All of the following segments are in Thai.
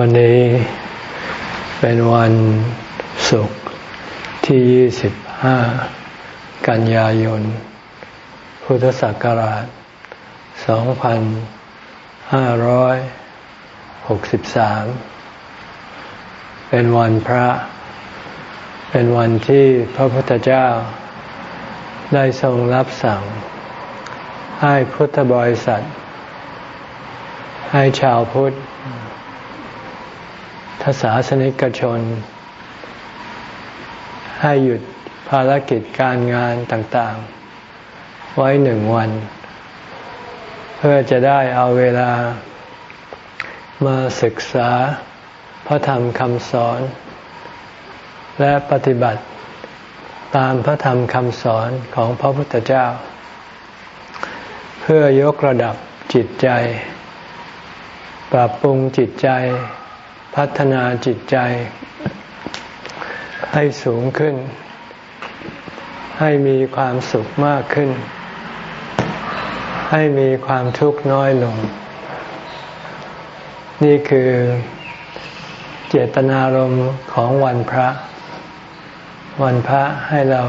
วันนี้เป็นวันศุกร์ที่ 25 กันยายน พุทธศักราช 2563 เป็นวันพระ เป็นวันที่พระพุทธเจ้า ได้ทรงรับสั่ง ให้พุทธบริษัท ให้ชาวพุทธ ทศาสนิกชน ให้หยุดภารกิจการงานต่างๆ ไว้หนึ่งวัน เพื่อจะได้เอาเวลามาศึกษาพระธรรมคำสอน และปฏิบัติตามพระธรรมคำสอนของพระพุทธเจ้า เพื่อยกระดับจิตใจ ปรับปรุงจิตใจ พัฒนาจิตใจให้สูงขึ้น ให้มีความสุขมากขึ้น ให้มีความทุกข์น้อยลง นี่คือเจตนารมณ์ของวันพระ วันพระให้เรา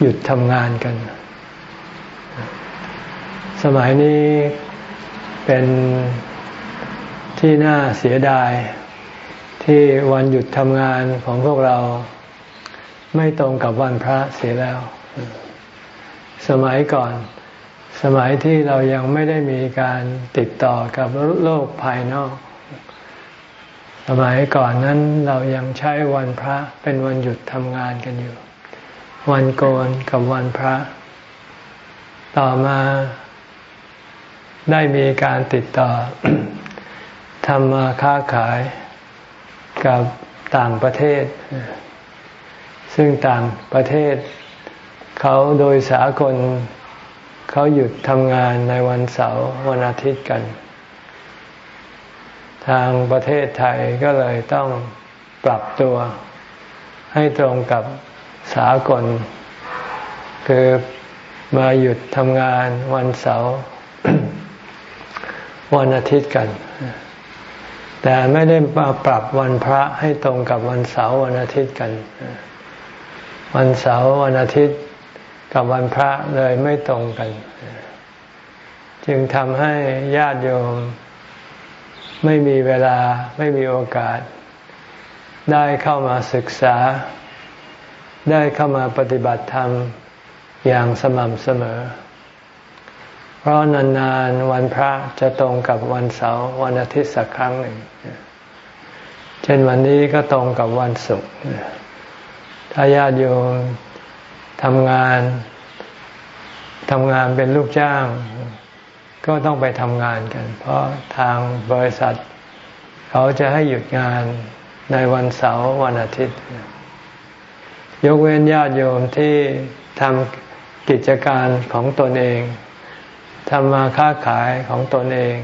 หยุดทำงานกัน สมัยนี้เป็น ที่น่าเสียดาย ที่วันหยุดทำงานของพวกเราไม่ตรงกับวันพระเสียแล้ว สมัยก่อน สมัยที่เรายังไม่ได้มีการติดต่อกับโลกภายนอก สมัยก่อนนั้นเรายังใช้วันพระเป็นวันหยุดทำงานกันอยู่ วันโกนกับวันพระ ต่อมาได้มีการติดต่อ ทำมาค้าขายกับต่างประเทศ ซึ่งต่างประเทศ เขาโดยสากลเขาหยุดทำงานในวันเสาร์วันอาทิตย์กัน ทางประเทศไทยก็เลยต้องปรับตัว ให้ตรงกับสากล คือมาหยุดทำงานวันเสาร์วันอาทิตย์กัน แต่ไม่ได้มาปรับวันพระให้ตรงกับวันเสาร์วันอาทิตย์กัน วันเสาร์วันอาทิตย์กับวันพระเลยไม่ตรงกัน จึงทำให้ญาติโยมไม่มีเวลาไม่มีโอกาส ได้เข้ามาศึกษา ได้เข้ามาปฏิบัติธรรมอย่างสม่ำเสมอ พราะนานๆวันพระจะตรงกับวันเสาร์วันอาทิตย์สักครั้งหนึ่ง เช่นวันนี้ก็ตรงกับวันศุกร์ ถ้าญาติโยมทำงานทำงานเป็นลูกจ้าง ก็ต้องไปทำงานกัน เพราะทางบริษัท เขาจะให้หยุดงานในวันเสาร์วันอาทิตย์ ยกเว้นญาติโยมที่ทำกิจการของตนเอง ทำมาค้าขายของตนเอง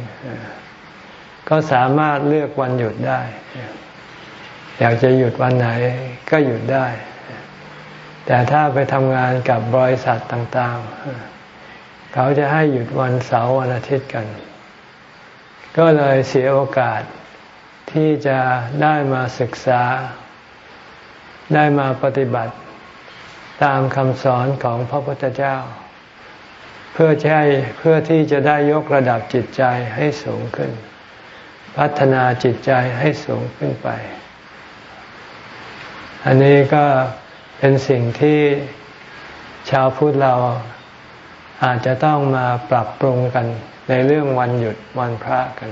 ก็สามารถเลือกวันหยุดได้ อยากจะหยุดวันไหนก็หยุดได้ แต่ถ้าไปทำงานกับบริษัทต่างๆ เขาจะให้หยุดวันเสาร์วันอาทิตย์กัน ก็เลยเสียโอกาสที่จะได้มาศึกษา ได้มาปฏิบัติตามคำสอนของพระพุทธเจ้า เพื่อใช้เพื่อที่จะได้ยกระดับจิตใจให้สูงขึ้น พัฒนาจิตใจให้สูงขึ้นไป อันนี้ก็เป็นสิ่งที่ชาวพุทธเราอาจจะต้องมาปรับปรุงกันในเรื่องวันหยุดวันพระกัน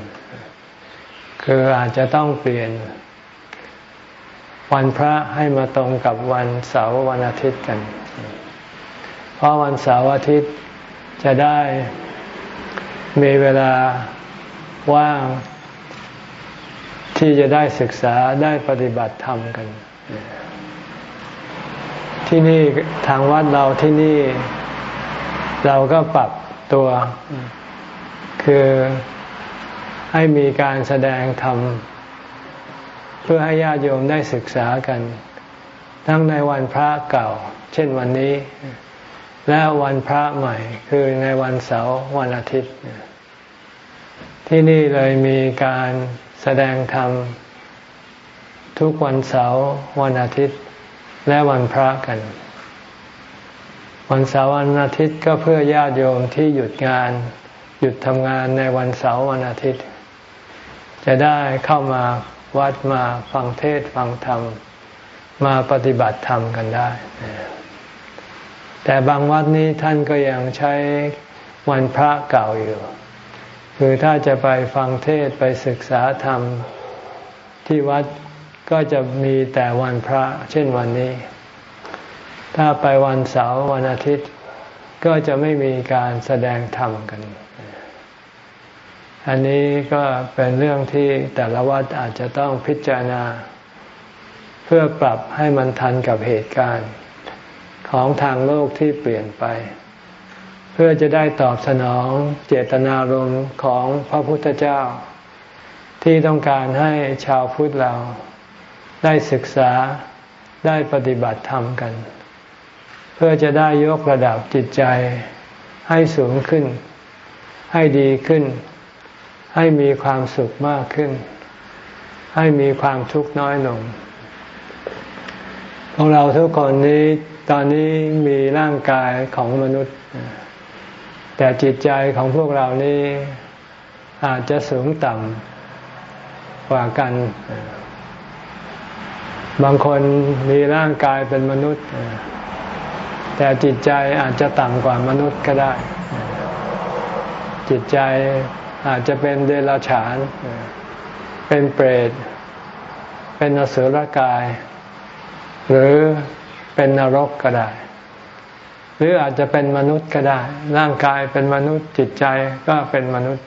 คืออาจจะต้องเปลี่ยน วันพระให้มาตรงกับวันเสาร์วันอาทิตย์กัน เพราะวันเสาร์อาทิตย์ จะได้มีเวลาว่าง ที่จะได้ศึกษาได้ปฏิบัติธรรมกัน ที่นี่ทางวัดเราที่นี่ เราก็ปรับตัว คือให้มีการแสดงธรรม เพื่อให้ญาติโยมได้ศึกษากัน ทั้งในวันพระเก่า เช่นวันนี้ และวันพระใหม่คือในวันเสาร์วันอาทิตย์ ที่นี่เลยมีการแสดงธรรม ทุกวันเสาร์วันอาทิตย์ และวันพระกัน วันเสาร์วันอาทิตย์ก็เพื่อญาติโยมที่หยุดงาน หยุดทำงานในวันเสาร์วันอาทิตย์ จะได้เข้ามาวัดมาฟังเทศฟังธรรม มาปฏิบัติธรรมกันได้ แต่บางวัดนี้ท่านก็ยังใช้วันพระเก่าอยู่ คือถ้าจะไปฟังเทศไปศึกษาธรรมที่วัดก็จะมีแต่วันพระ เช่นวันนี้ ถ้าไปวันเสาร์วันอาทิตย์ ก็จะไม่มีการแสดงธรรมกัน อันนี้ก็เป็นเรื่องที่แต่ละวัดอาจจะต้องพิจารณา เพื่อปรับให้มันทันกับเหตุการณ์ ของทางโลกที่เปลี่ยนไป เพื่อจะได้ตอบสนองเจตนารมณ์ของพระพุทธเจ้า ที่ต้องการให้ชาวพุทธเรา ได้ศึกษาได้ปฏิบัติธรรมกัน เพื่อจะได้ยกระดับจิตใจให้สูงขึ้น ให้ดีขึ้น ให้มีความสุขมากขึ้น ให้มีความทุกข์น้อยลงพวกเราทุกคนนี้ ตอนนี้มีร่างกายของมนุษย์ แต่จิตใจของพวกเรานี้อาจจะสูงต่ำกว่ากัน บางคนมีร่างกายเป็นมนุษย์ แต่จิตใจอาจจะต่ำกว่ามนุษย์ก็ได้ จิตใจอาจจะเป็นเดรัจฉาน เป็นเปรต เป็นอสุรกาย หรือ เป็นนรกก็ได้ หรืออาจจะเป็นมนุษย์ก็ได้ ร่างกายเป็นมนุษย์จิตใจก็เป็นมนุษย์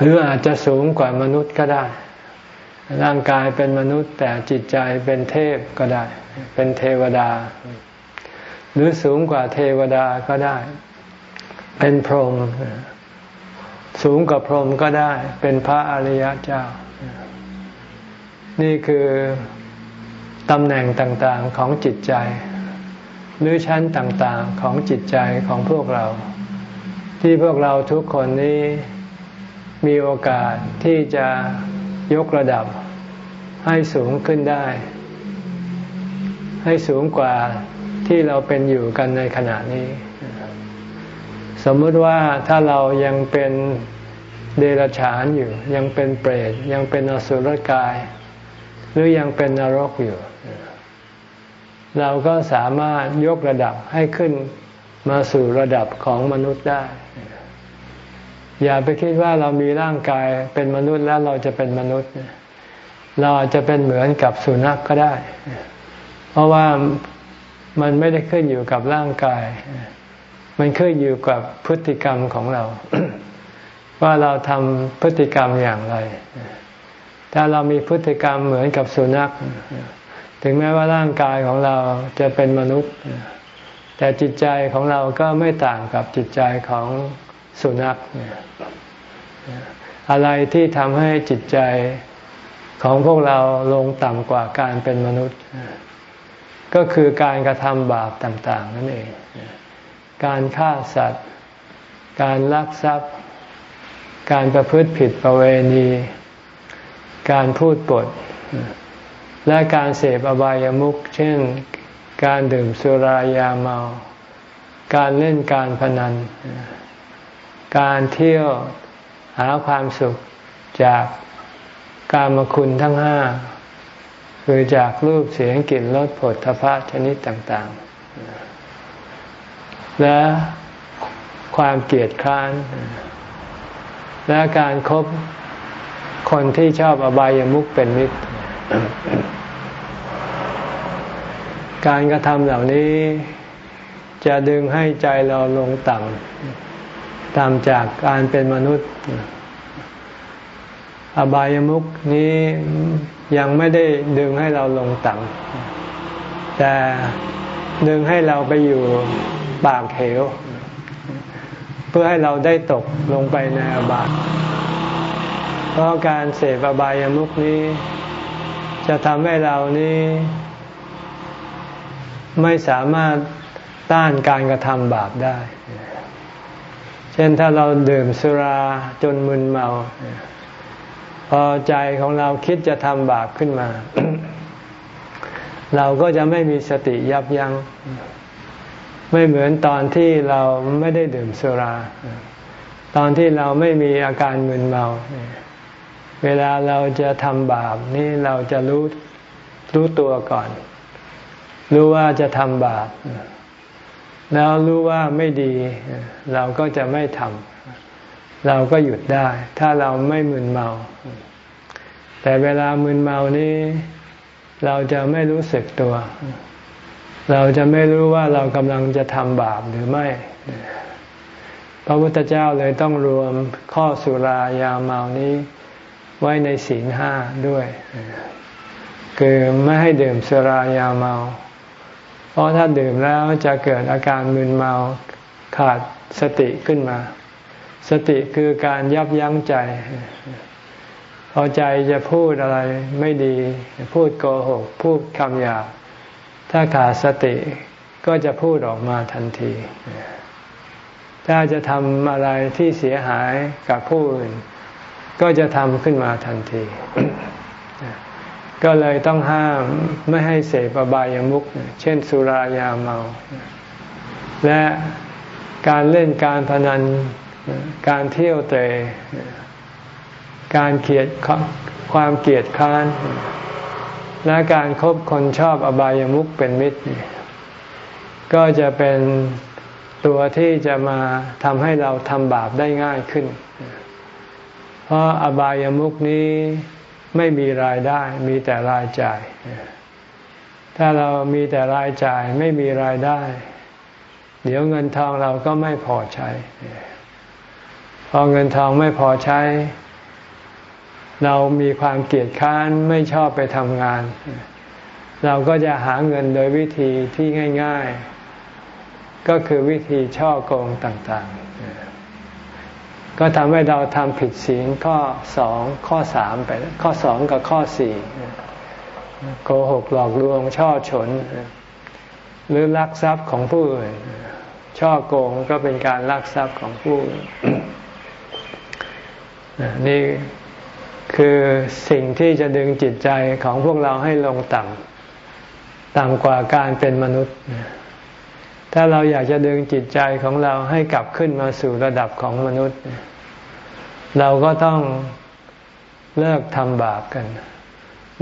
หรืออาจจะสูงกว่ามนุษย์ก็ได้ ร่างกายเป็นมนุษย์ แต่จิตใจเป็นเทพก็ได้ เป็นเทวดา หรือสูงกว่าเทวดาก็ได้ เป็นพรหมสูงกว่าพรหมก็ได้ เป็นพระอริยเจ้า นี่คือ ตำแหน่งต่างๆของจิตใจ หรือชั้นต่างๆของจิตใจของพวกเรา ที่พวกเราทุกคนนี้มีโอกาสที่จะยกระดับให้สูงขึ้นได้ ให้สูงกว่าที่เราเป็นอยู่กันในขณะนี้ สมมติว่าถ้าเรายังเป็นเดรัจฉานอยู่ ยังเป็นเปรตยังเป็นอสุรกาย หรือยังเป็นนรกอยู่ เราก็สามารถยกระดับให้ขึ้นมาสู่ระดับของมนุษย์ได้ อย่าไปคิดว่าเรามีร่างกายเป็นมนุษย์แล้วเราจะเป็นมนุษย์ เราอาจจะเป็นเหมือนกับสุนัขกก็ได้ เพราะว่ามันไม่ได้ขึ้นอยู่กับร่างกาย มันขึ้นอยู่กับพฤติกรรมของเรา ว่าเราทำพฤติกรรมอย่างไร ถ้าเรามีพฤติกรรมเหมือนกับสุนัข ถึงแม้ว่าร่างกายของเราจะเป็นมนุษย์ แต่จิตใจของเราก็ไม่ต่างกับจิตใจของสุนัข อะไรที่ทำให้จิตใจของพวกเราลงต่ำกว่าการเป็นมนุษย์ ก็คือการกระทำบาปต่าง ๆ นั่นเอง การฆ่าสัตว์ การลักทรัพย์ การประพฤติผิดประเวณี การพูดปด และการเสพอบายามุขเช่น การดื่มสุรายาเมา การเล่นการพนัน การเที่ยวหาความสุขจากการมคุณทั้งห้าคือจากรูปเสียงกลิ่นรสผลทพะชนิดต่างๆ และความเกลียดคร้าน และการครบคนที่ชอบอบายามุขเป็นมิตร การกระทำเหล่านี้จะดึงให้ใจเราลงต่ำตามจากการเป็นมนุษย์ อบายมุขนี้ยังไม่ได้ดึงให้เราลงต่ำแต่ดึงให้เราไปอยู่ปากเหว เพื่อให้เราได้ตกลงไปในอบายเพราะการเสพอบายมุขนี้ จะทำให้เรานี้ ไม่สามารถต้านการกระทำบาปได้ เช่นถ้าเราดื่มสุราจนมึนเมา พอใจของเราคิดจะทำบาปขึ้นมา เราก็จะไม่มีสติยับยัง้ง ไม่เหมือนตอนที่เราไม่ได้ดื่มสุรา ตอนที่เราไม่มีอาการมึนเมา เวลาเราจะทำบาปนี่เราจะรู้รู้ตัวก่อน รู้ว่าจะทำบาปแล้วรู้ว่าไม่ดี เราก็จะไม่ทำเราก็หยุดได้ ถ้าเราไม่มึนเมา แต่เวลามึนเมานี้ เราจะไม่รู้สึกตัว เราจะไม่รู้ว่าเรากำลังจะทำบาปหรือไม่พระพุทธเจ้าเลยต้องรวมข้อสุรายาเมานี้ ไว้ในศีลห้าด้วย คือไม่ให้ดื่มสุรายาเมา เพราะถ้าดื่มแล้วจะเกิดอาการมึนเมาขาดสติขึ้นมา สติคือการยับยั้งใจ พอใจจะพูดอะไรไม่ดี พูดโกหก พูดคำหยาบถ้าขาดสติก็จะพูดออกมาทันที ถ้าจะทำอะไรที่เสียหายกับผู้อื่น ก็จะทำขึ้นมาทันที ก็เลยต้องห้ามไม่ให้เสพอบายามุขเช่นสุรายาเมา และการเล่นการพนันการเที่ยวเตะการเกียดความเกียดค้าน และการครบคนชอบอบายามุขเป็นมิตร ก็จะเป็นตัวที่จะมาทำให้เราทำบาปได้ง่ายขึ้น เพราะอบายามุขนี้ ไม่มีรายได้มีแต่รายจ่าย ถ้าเรามีแต่รายจ่ายไม่มีรายได้ เดี๋ยวเงินทองเราก็ไม่พอใช้ พอเงินทองไม่พอใช้ เรามีความเกียดค้านไม่ชอบไปทำงาน เราก็จะหาเงินโดยวิธีที่ง่าย ๆ ก็คือวิธีช่อโกงต่างๆ ก็ทำให้เราทำผิดศีลข้อสองข้อสามไปข้อสองกับข้อสี่โกหกหลอกลวงช่อฉน หรือลักทรัพย์ของผู้อื่นช่อโกงก็เป็นการลักทรัพย์ของผู้อื่นนี่คือสิ่งที่จะดึงจิตใจของพวกเราให้ลงต่ำต่ำกว่าการเป็นมนุษย์ ถ้าเราอยากจะดึงจิตใจของเราให้กลับขึ้นมาสู่ระดับของมนุษย์ เราก็ต้องเลิกทำบาปกัน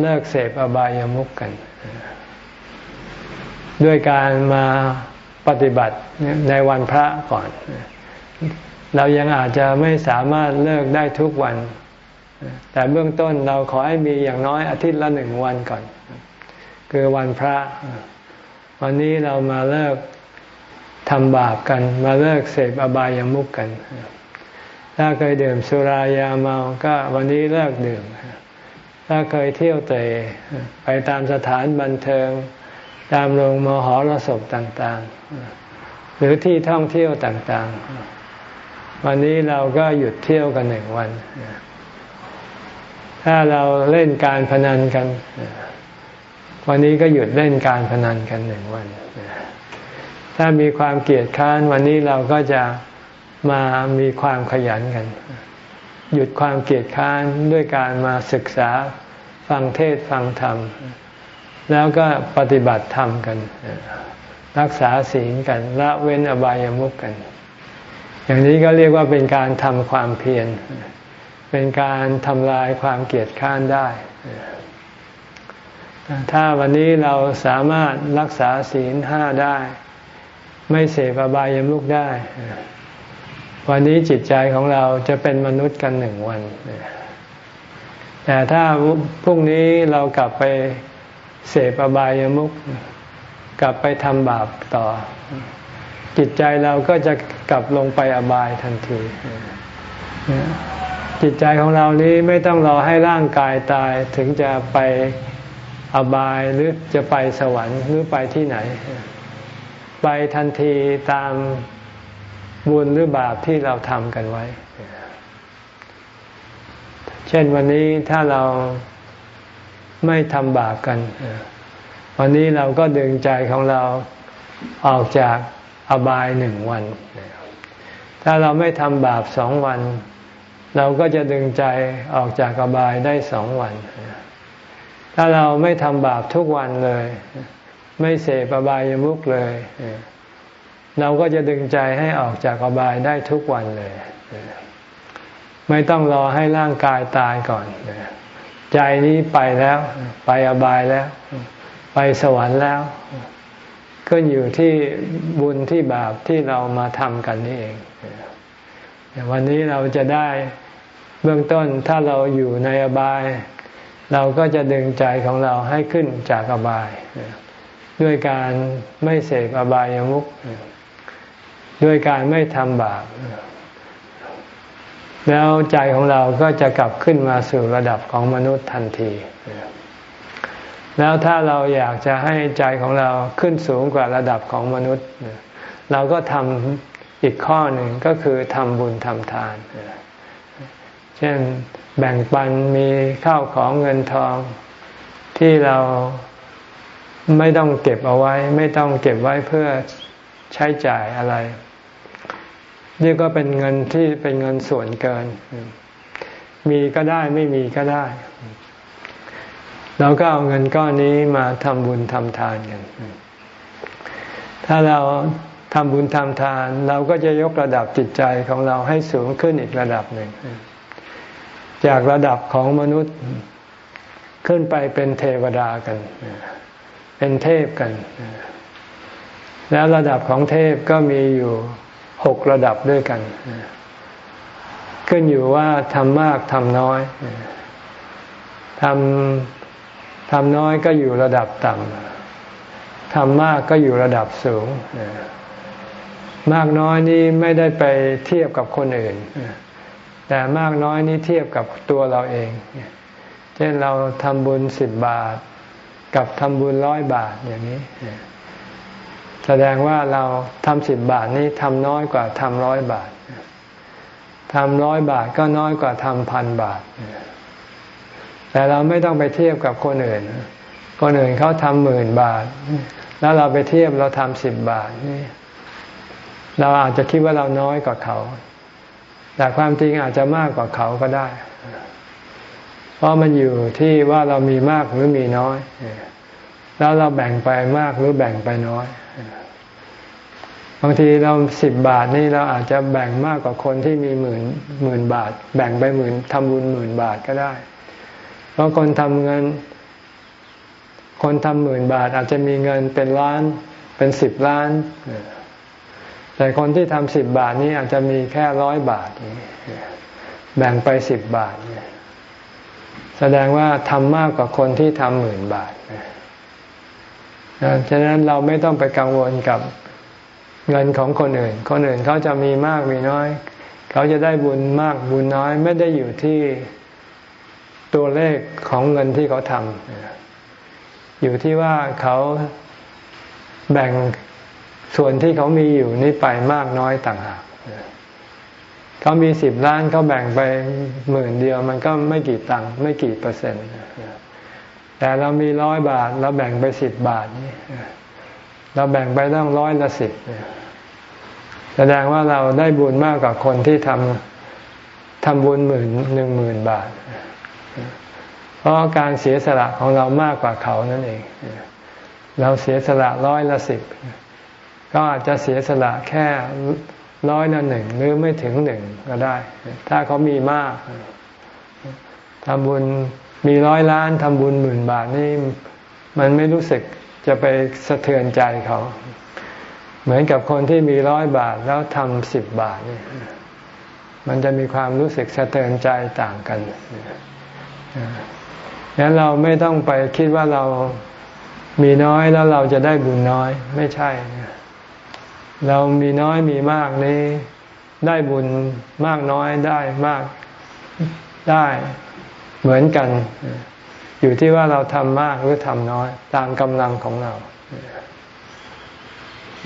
เลิกเสพอบายามุขกัน ด้วยการมาปฏิบัติในวันพระก่อน เรายังอาจจะไม่สามารถเลิกได้ทุกวัน แต่เบื้องต้นเราขอให้มีอย่างน้อยอาทิตย์ละหนึ่งวันก่อน คือวันพระ วันนี้เรามาเลิก ทำบาปกันมาเลิกเสพอบายามุกกัน ถ้าเคยดื่มสุรายาเมาก็วันนี้เลิกดื่ม ถ้าเคยเที่ยวเตะไปตามสถานบันเทิง ตามโรงมหรสพต่างๆ หรือที่ท่องเที่ยวต่างๆ วันนี้เราก็หยุดเที่ยวกันหนึ่งวัน ถ้าเราเล่นการพนันกัน วันนี้ก็หยุดเล่นการพนันกันหนึ่งวัน ถ้ามีความเกลียดค้านวันนี้เราก็จะมามีความขยันกัน หยุดความเกลียดค้านด้วยการมาศึกษาฟังเทศฟังธรรม แล้วก็ปฏิบัติธรรมกัน รักษาศีลกันละเว้นอบายามุกกัน อย่างนี้ก็เรียกว่าเป็นการทำความเพียรเป็นการทำลายความเกลียดข้านได้ ถ้าวันนี้เราสามารถรักษาศีลห้าได้ ไม่เสพอบายามุกได้ วันนี้จิตใจของเราจะเป็นมนุษย์กันหนึ่งวัน แต่ถ้าพรุ่งนี้เรากลับไปเสพอบายามุกกลับไปทำบาปต่อ จิตใจเราก็จะกลับลงไปอบายทันที จิตใจของเรานี้ไม่ต้องรอให้ร่างกายตายถึงจะไปอบายหรือจะไปสวรรค์หรือไปที่ไหน ไปทันทีตามบุญหรือบาปที่เราทำกันไว้ เช่นวันนี้ถ้าเราไม่ทำบาปกัน วันนี้เราก็ดึงใจของเราออกจากอบายหนึ่งวัน ถ้าเราไม่ทำบาปสองวัน เราก็จะดึงใจออกจากอบายได้สองวัน ถ้าเราไม่ทำบาปทุกวันเลย ไม่เสพอบายามุกเลย เราก็จะดึงใจให้ออกจากอบายได้ทุกวันเลย ไม่ต้องรอให้ร่างกายตายก่อน ใจนี้ไปแล้ว ไปอบายแล้ว ไปสวรรค์แล้ว ก็อยู่ที่บุญที่บาปที่เรามาทำกันนี่เองวันนี้เราจะได้เบื้องต้นถ้าเราอยู่ในอบาย เราก็จะดึงใจของเราให้ขึ้นจากอบาย ด้วยการไม่เสกอบายามุขด้วยการไม่ทำบาปแล้วใจของเราก็จะกลับขึ้นมาสู่ระดับของมนุษย์ทันที แล้วถ้าเราอยากจะให้ใจของเราขึ้นสูงกว่าระดับของมนุษย์ เราก็ทำอีกข้อหนึ่งก็คือทำบุญทำทาน เช่นแบ่งปันมีข้าวของเงินทองที่เรา ไม่ต้องเก็บเอาไว้ ไม่ต้องเก็บไว้เพื่อใช้จ่ายอะไรนี่ก็เป็นเงินที่เป็นเงินส่วนเกิน มีก็ได้ไม่มีก็ได้ เราก็เอาเงินก้อนนี้มาทำบุญทำทานกัน ถ้าเราทำบุญทำทาน เราก็จะยกระดับจิตใจของเราให้สูงขึ้นอีกระดับหนึ่ง จากระดับของมนุษย์ขึ้นไปเป็นเทวดากัน เป็นเทพกัน แล้วระดับของเทพก็มีอยู่หกระดับด้วยกัน ขึ้นอยู่ว่าทำมากทำน้อยทำทำน้อยก็อยู่ระดับต่ำทำมากก็อยู่ระดับสูง มากน้อยนี้ไม่ได้ไปเทียบกับคนอื่น แต่มากน้อยนี้เทียบกับตัวเราเอง เช่นเราทำบุญสิบบาท กับทำบุญร้อยบาทอย่างนี้ แสดงว่าเราทำสิบบาทนี้ทำน้อยกว่าทำร้อยบาททำร้อยบาทก็น้อยกว่าทำพันบาท แต่เราไม่ต้องไปเทียบกับคนอื่น คนอื่นเขาทำหมื่นบาท แล้วเราไปเทียบเราทำสิบบาทนี่เราอาจจะคิดว่าเราน้อยกว่าเขา แต่ความจริงอาจจะมากกว่าเขาก็ได้ ราะมันอยู่ที่ว่าเรามีมากหรือมีน้อย แล้วเราแบ่งไปมากหรือแบ่งไปน้อย บางทีเราสิบบาทนี่เราอาจจะแบ่งมากกว่าคนที่มีหมื่นหมื่นบาท แบ่งไปหมื่นทำบุญหมื่นบาทก็ได้ เพราะคนทำเงิน คนทำหมื่นบาท อาจจะมีเงินเป็นล้าน เป็นสิบล้าน แต่คนที่ทำสิบบาทนี้อาจจะมีแค่ร้อยบาท แบ่งไปสิบบาทนี่ แสดงว่าทำมากกว่าคนที่ทำหมื่นบาทฉะนั้นเราไม่ต้องไปกังวลกับเงินของคนอื่น คนอื่นเขาจะมีมากมีน้อย เขาจะได้บุญมากบุญน้อย ไม่ได้อยู่ที่ตัวเลขของเงินที่เขาทำอยู่ที่ว่าเขาแบ่งส่วนที่เขามีอยู่นี่ไปมากน้อยต่างหาก เขามีสิบล้านเขาแบ่งไปหมื่นเดียว มันก็ไม่กี่ตังค์ไม่กี่เปอร์เซ็นต์ แต่เรามีร้อยบาท เราแบ่งไปสิบบาทนี่เราแบ่งไปตั้งร้อยละสิบแสดงว่าเราได้บุญมากกว่าคนที่ทำทำบุญหมื่นหนึ่งหมื่นบาท เพราะการเสียสละของเรามากกว่าเขานั่นเอง เราเสียสละร้อยละสิบก็อาจจะเสียสละแค่ ร้อยละหนึ่งหรือไม่ถึงหนึ่งก็ได้ ถ้าเขามีมากทำบุญมีร้อยล้านทำบุญหมื่นบาทนี่มันไม่รู้สึกจะไปสะเทือนใจเขา เหมือนกับคนที่มีร้อยบาทแล้วทำสิบบาทนี่มันจะมีความรู้สึกสะเทือนใจต่างกันงั้นเราไม่ต้องไปคิดว่าเรามีน้อยแล้วเราจะได้บุญน้อยไม่ใช่ เรามีน้อยมีมากนี้ ได้บุญมากน้อยได้มากได้เหมือนกัน อยู่ที่ว่าเราทำมากหรือทำน้อย ตามกำลังของเรา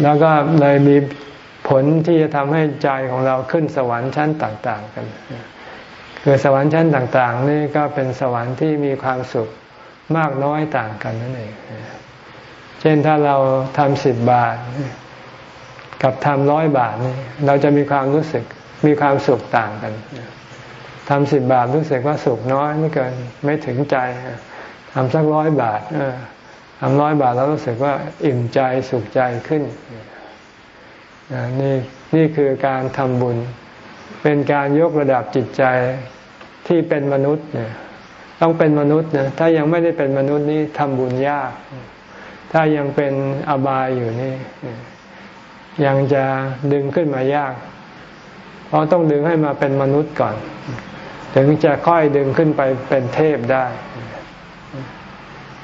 แล้วก็เลยมีผลที่จะทำให้ใจของเราขึ้นสวรรค์ชั้นต่าง ๆ กัน คือสวรรค์ชั้นต่าง ๆ นี่ก็เป็นสวรรค์ที่มีความสุขมากน้อยต่างกันนั่นเอง เช่นถ้าเราทำสิบบาท กับทำร้อยบาทนี่เราจะมีความรู้สึกมีความสุขต่างกันทำสิบบาทรู้สึกว่าสุขน้อยไม่เกินไม่ถึงใจทำสักร้อยบาททำร้อยบาทแล้วรู้สึกว่าอิ่มใจสุขใจขึ้นนี่นี่คือการทำบุญ เป็นการยกระดับจิตใจที่เป็นมนุษย์เนี่ยต้องเป็นมนุษย์นะถ้ายังไม่ได้เป็นมนุษย์นี่ทำบุญยาก ถ้ายังเป็นอบายอยู่นี่ ยังจะดึงขึ้นมายาก เพราะต้องดึงให้มาเป็นมนุษย์ก่อน ถึงจะค่อยดึงขึ้นไปเป็นเทพได้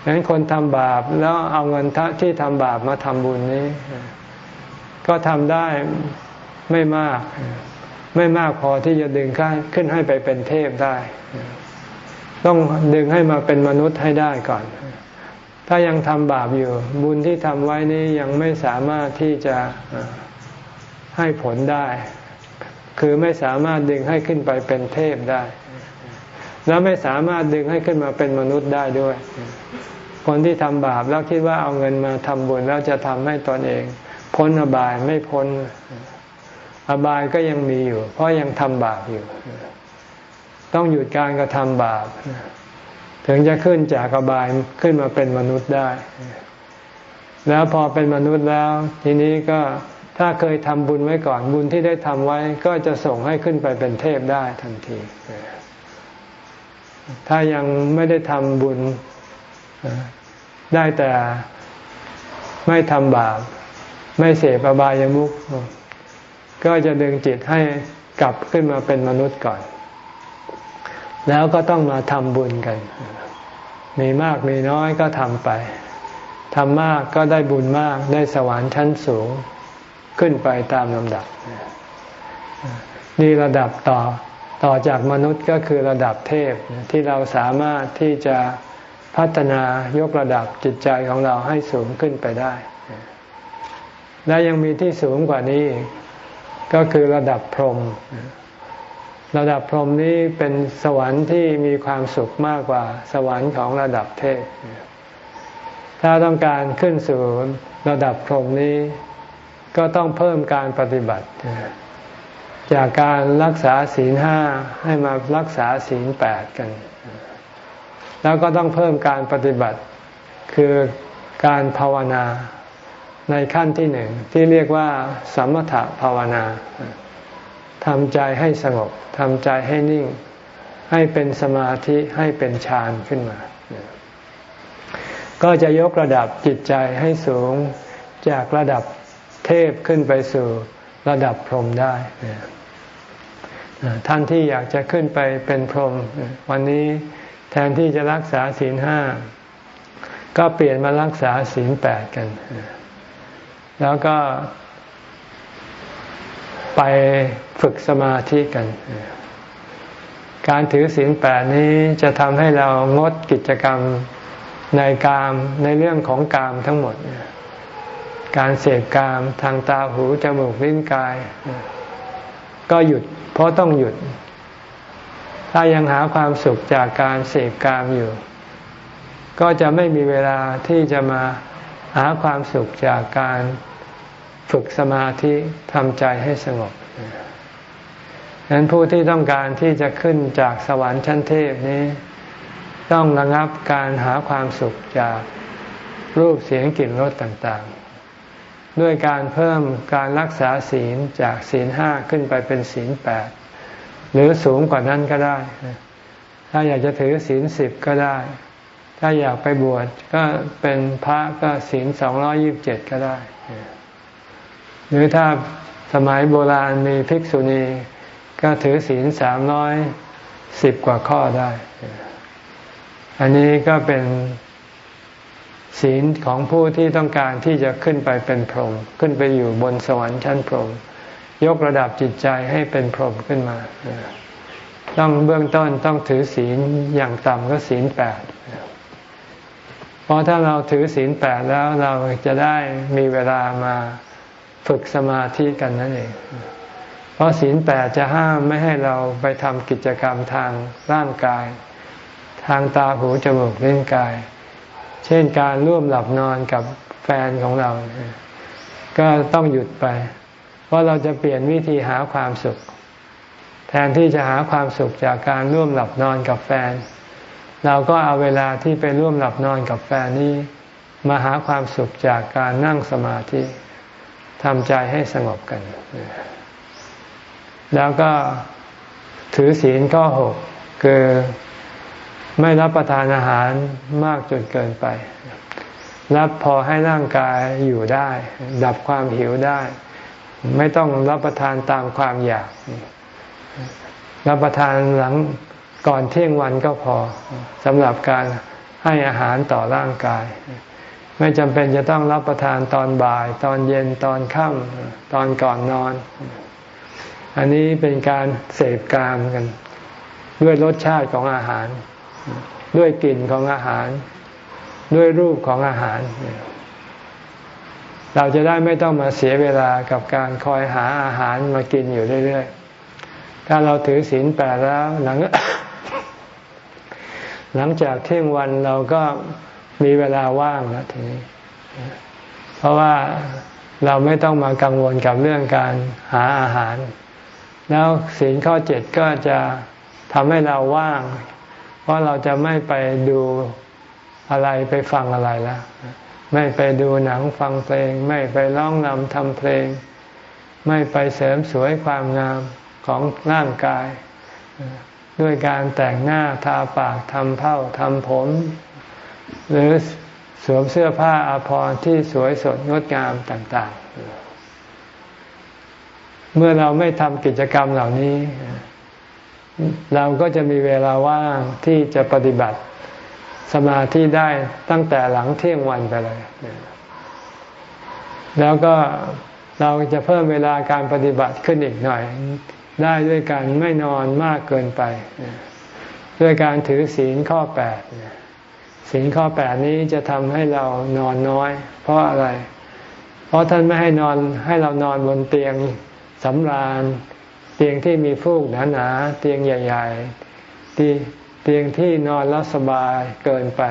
ดังนั้นคนทำบาปแล้วเอาเงินที่ทำบาปมาทำบุญนี้ ก็ทำได้ไม่มาก ไม่มากพอที่จะดึงขึ้นให้ไปเป็นเทพได้ ต้องดึงให้มาเป็นมนุษย์ให้ได้ก่อน ถ้ายังทำบาปอยู่ บุญที่ทำไว้นี้ยังไม่สามารถที่จะให้ผลได้ คือไม่สามารถดึงให้ขึ้นไปเป็นเทพได้ แล้วไม่สามารถดึงให้ขึ้นมาเป็นมนุษย์ได้ด้วย คนที่ทำบาปแล้วคิดว่าเอาเงินมาทำบุญแล้วจะทำให้ตนเอง พ้นอบายไม่พ้นอบายก็ยังมีอยู่ เพราะยังทำบาปอยู่ ต้องหยุดการกระทำบาป ถึงจะขึ้นจากอบายขึ้นมาเป็นมนุษย์ได้ แล้วพอเป็นมนุษย์แล้ว ทีนี้ก็ถ้าเคยทำบุญไว้ก่อนบุญที่ได้ทำไว้ก็จะส่งให้ขึ้นไปเป็นเทพได้ทันที ถ้ายังไม่ได้ทำบุญได้แต่ไม่ทำบาปไม่เสพอบายามุขก็จะดึงจิตให้กลับขึ้นมาเป็นมนุษย์ก่อน แล้วก็ต้องมาทำบุญกัน มีมากมีน้อยก็ทำไปทำมากก็ได้บุญมากได้สวรรค์ชั้นสูงขึ้นไปตามลำดับ นี่ระดับต่อต่อจากมนุษย์ก็คือระดับเทพที่เราสามารถที่จะพัฒนายกระดับจิตใจของเราให้สูงขึ้นไปได้ และยังมีที่สูงกว่านี้ ก็คือระดับพรหม ระดับพรหมนี้เป็นสวรรค์ที่มีความสุขมากกว่าสวรรค์ของระดับเทพ ถ้าต้องการขึ้นสู่ระดับพรหมนี้ ก็ต้องเพิ่มการปฏิบัติ จากการรักษาศีลห้าให้มารักษาศีลแปดกัน แล้วก็ต้องเพิ่มการปฏิบัติ คือการภาวนาในขั้นที่หนึ่งที่เรียกว่า สมถภาวนา ทำใจให้สงบทำใจให้นิ่ง ให้เป็นสมาธิให้เป็นฌานขึ้นมา ก็จะยกระดับจิตใจให้สูงจากระดับเทพขึ้นไปสู่ระดับพรหมได้ท่านที่อยากจะขึ้นไปเป็นพรหมวันนี้แทนที่จะรักษาศีลห้าก็เปลี่ยนมารักษาศีลแปดกัน แล้วก็ ไปฝึกสมาธิกัน การถือศีลแปดนี้จะทำให้เรางดกิจกรรมในกามในเรื่องของกามทั้งหมด การเสพกามทางตาหูจมูกลิ้นกาย ก็หยุดเพราะต้องหยุด ถ้ายังหาความสุขจากการเสพกามอยู่ ก็จะไม่มีเวลาที่จะมาหาความสุขจากการ ฝึกสมาธิทำใจให้สงบดังนั้นผู้ที่ต้องการที่จะขึ้นจากสวรรค์ชั้นเทพนี้ ต้องระงับการหาความสุขจากรูปเสียงกลิ่นรสต่างๆ ด้วยการเพิ่มการรักษาศีลจากศีลห้าขึ้นไปเป็นศีลแปดหรือสูงกว่านั้นก็ได้ ถ้าอยากจะถือศีลสิบก็ได้ ถ้าอยากไปบวชก็เป็นพระก็ศีลสองร้อยิบเจ็ดก็ได้ หรือถ้าสมัยโบราณมีภิกษุณี ก็ถือศีลสามร้อยสิบกว่าข้อได้ อันนี้ก็เป็นศีลของผู้ที่ต้องการที่จะขึ้นไปเป็นพรหมขึ้นไปอยู่บนสวรรค์ชั้นพรหมยกระดับจิตใจให้เป็นพรหมขึ้นมา ต้องเบื้องต้นต้องถือศีลอย่างต่ำก็ศีลแปดเพราะถ้าเราถือศีลแปดแล้วเราจะได้มีเวลามา ฝึกสมาธิกันนั่นเอง เพราะศีลแปดจะห้ามไม่ให้เราไปทำกิจกรรมทางร่างกาย ทางตาหูจมูกลิ้นกาย เช่นการร่วมหลับนอนกับแฟนของเรา ก็ต้องหยุดไป เพราะเราจะเปลี่ยนวิธีหาความสุข แทนที่จะหาความสุขจากการร่วมหลับนอนกับแฟน เราก็เอาเวลาที่ไปร่วมหลับนอนกับแฟนนี้มาหาความสุขจากการนั่งสมาธิ ทำใจให้สงบกัน แล้วก็ถือศีลข้อหกคือไม่รับประทานอาหารมากจนเกินไป รับพอให้ร่างกายอยู่ได้ ดับความหิวได้ ไม่ต้องรับประทานตามความอยาก รับประทานหลังก่อนเที่ยงวันก็พอสำหรับการให้อาหารต่อร่างกาย ไม่จำเป็นจะต้องรับประทานตอนบ่าย ตอนเย็นตอนค่ำตอนก่อนนอน อันนี้เป็นการเสพกามกัน ด้วยรสชาติของอาหาร ด้วยกลิ่นของอาหาร ด้วยรูปของอาหาร เราจะได้ไม่ต้องมาเสียเวลากับการคอยหาอาหารมากินอยู่เรื่อยๆ ถ้าเราถือศีลแปดแล้วหลังหลังจากเที่ยงวันเราก็ มีเวลาว่างแล้วทีนี้ เพราะว่าเราไม่ต้องมากังวลกับเรื่องการหาอาหาร แล้วศีลข้อเจ็ดก็จะทำให้เราว่าง เพราะเราจะไม่ไปดูอะไรไปฟังอะไรแล้ว ไม่ไปดูหนังฟังเพลง ไม่ไปร้องนำทำเพลง ไม่ไปเสริมสวยความงามของร่างกาย ด้วยการแต่งหน้าทาปากทำเผ้าทำผม หรือสวมเสื้อผ้าอาภรณ์ที่สวยสดงดงามต่าง ๆ เมื่อเราไม่ทำกิจกรรมเหล่านี้ เราก็จะมีเวลาว่างที่จะปฏิบัติสมาธิได้ตั้งแต่หลังเที่ยงวันไปเลย แล้วก็เราจะเพิ่มเวลาการปฏิบัติขึ้นอีกหน่อย ได้ด้วยการไม่นอนมากเกินไป ด้วยการถือศีลข้อแปด ศีลข้อแปดนี้จะทำให้เรานอนน้อย เพราะอะไร เพราะท่านไม่ให้นอนให้เรานอนบนเตียงสำราญ เตียงที่มีฟูกหนาๆเตียงใหญ่ๆตีเตียงที่นอนแล้วสบายเกินไป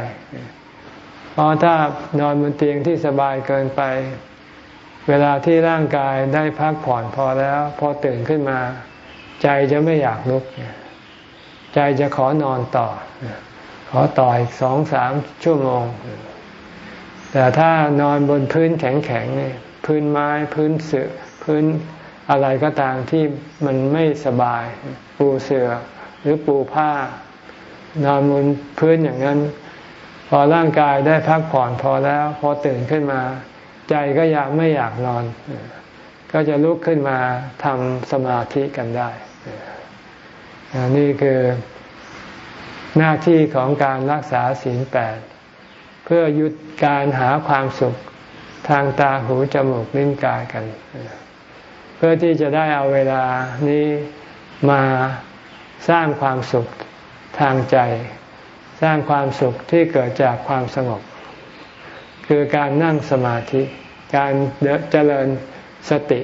เพราะถ้านอนบนเตียงที่สบายเกินไป เวลาที่ร่างกายได้พักผ่อนพอแล้ว พอตื่นขึ้นมา ใจจะไม่อยากลุก ใจจะขอนอนต่อ อต่ออีกสองสามชั่วโมง แต่ถ้านอนบนพื้นแข็งๆพื้นไม้พื้นเสือพื้นอะไรก็ตามที่มันไม่สบาย ปูเสือหรือปูผ้า นอนบนพื้นอย่างนั้น พอร่างกายได้พักผ่อนพอแล้ว พอตื่นขึ้นมา ใจก็อยากไม่อยากนอน ก็จะลุกขึ้นมาทำสมาธิกันได้นี่คือ หน้าที่ของการรักษาศีลแปดเพื่อยุดการหาความสุขทางตาหูจมูกลิ้นกายกัน เพื่อที่จะได้เอาเวลานี้มาสร้างความสุขทางใจ สร้างความสุขที่เกิดจากความสงบ คือการนั่งสมาธิ การเจริญสติ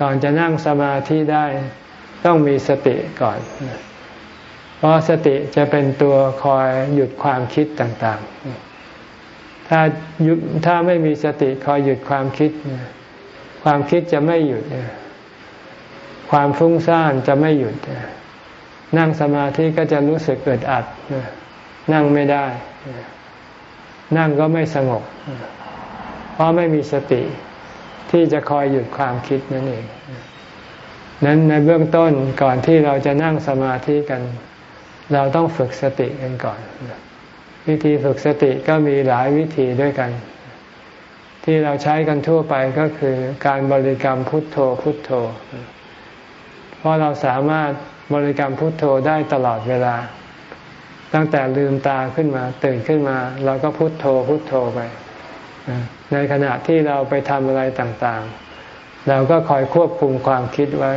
ก่อนจะนั่งสมาธิได้ต้องมีสติก่อน เพราะสติจะเป็นตัวคอยหยุดความคิดต่างๆ ถ้ายุถ้าไม่มีสติคอยหยุดความคิด ความคิดจะไม่หยุด ความฟุ้งซ่านจะไม่หยุด นั่งสมาธิก็จะรู้สึกเกิดอัด นั่งไม่ได้ นั่งก็ไม่สงบ เพราะไม่มีสติที่จะคอยหยุดความคิดนั่นเองนั้นในเบื้องต้นก่อนที่เราจะนั่งสมาธิกัน เราต้องฝึกสติกันก่อน วิธีฝึกสติก็มีหลายวิธีด้วยกัน ที่เราใช้กันทั่วไปก็คือการบริกรรมพุทโธพุทโธ เพราะเราสามารถบริกรรมพุทโธได้ตลอดเวลา ตั้งแต่ลืมตาขึ้นมา ตื่นขึ้นมา เราก็พุทโธพุทโธไปในขณะที่เราไปทำอะไรต่างๆ เราก็คอยควบคุมความคิดไว้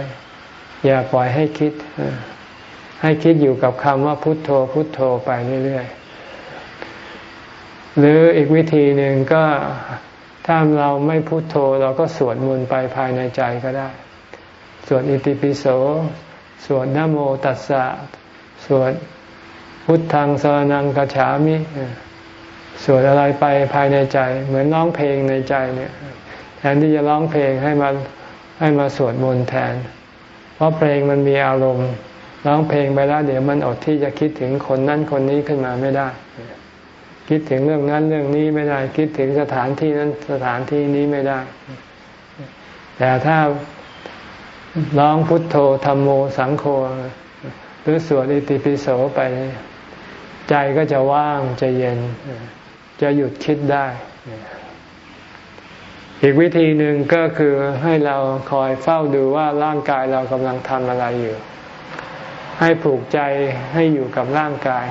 อย่าปล่อยให้คิด ให้คิดอยู่กับคำว่าพุทโธพุทโธไปเรื่อยๆ หรืออีกวิธีหนึ่งก็ถ้าเราไม่พุทโธเราก็สวดมนต์ไปภายในใจก็ได้ สวดอิติปิโส สวดนโมตัสสะ สวดพุทธังสรนังกัจฉามิสวดอะไรไปภายในใจ เหมือนร้องเพลงในใจเนี่ยแทนที่จะร้องเพลงให้มาให้มาสวดมนต์แทน เพราะเพลงมันมีอารมณ์ ร้องเพลงไปแล้วเดี๋ยวมันอดที่จะคิดถึงคนนั้นคนนี้ขึ้นมาไม่ได้ คิดถึงเรื่องนั้นเรื่องนี้ไม่ได้ คิดถึงสถานที่นั้นสถานที่นี้ไม่ได้ แต่ถ้าร้องพุทโธธรรมโมสังโฆหรือสวดอิติปิโสไป ใจก็จะว่างจะเย็น จะหยุดคิดได้ อีกวิธีหนึ่งก็คือให้เราคอยเฝ้าดูว่าร่างกายเรากำลังทำอะไรอยู่ ให้ผูกใจให้อยู่กับร่างกาย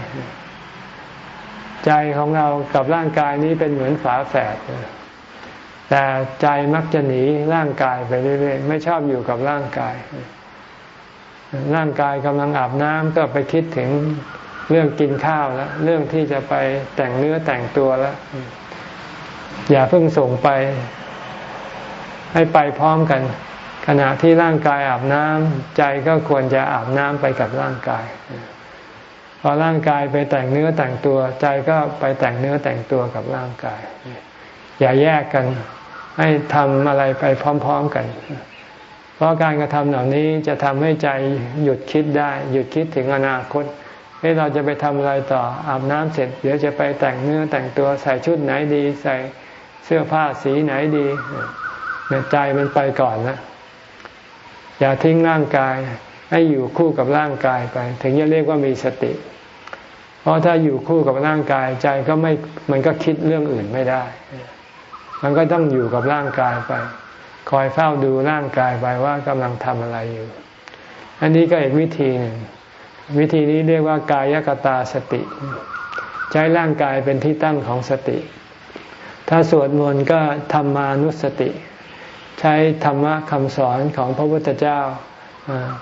ใจของเรากับร่างกายนี้เป็นเหมือนฝาแฝดแต่ใจมักจะหนีร่างกายไปเรื่อยๆไม่ชอบอยู่กับร่างกาย ร่างกายกำลังอาบน้ำก็ไปคิดถึงเรื่องกินข้าวแล้วเรื่องที่จะไปแต่งเนื้อแต่งตัวแล้ว อย่าเพิ่งส่งไป ให้ไปพร้อมกัน ขณะที่ร่างกายอาบน้ำใจก็ควรจะอาบน้ำไปกับร่างกาย พอร่างกายไปแต่งเนื้อแต่งตัว ใจก็ไปแต่งเนื้อแต่งตัวกับร่างกาย อย่าแยกกันให้ทำอะไรไปพร้อม ๆกัน เพราะการกระทำเหล่านี้จะทำให้ใจหยุดคิดได้ หยุดคิดถึงอนาคตเฮ้เราจะไปทำอะไรต่ออาบน้ำเสร็จ เดี๋ยวจะไปแต่งเนื้อแต่งตัวใส่ชุดไหนดี ใส่เสื้อผ้าสีไหนดีใจมันไปก่อนนะ อย่าทิ้งร่างกาย ให้อยู่คู่กับร่างกายไป ถึงจะเรียกว่ามีสติ เพราะถ้าอยู่คู่กับร่างกายใจก็ไม่มันก็คิดเรื่องอื่นไม่ได้ มันก็ต้องอยู่กับร่างกายไป คอยเฝ้าดูร่างกายไปว่ากำลังทำอะไรอยู่ อันนี้ก็อีกวิธีหนึ่งวิธีนี้เรียกว่ากายกตาสติ ใช้ร่างกายเป็นที่ตั้งของสติ ถ้าสวดมนต์ก็ธรรมานุสติ ใช้ธรรมะคำสอนของพระพุทธเจ้า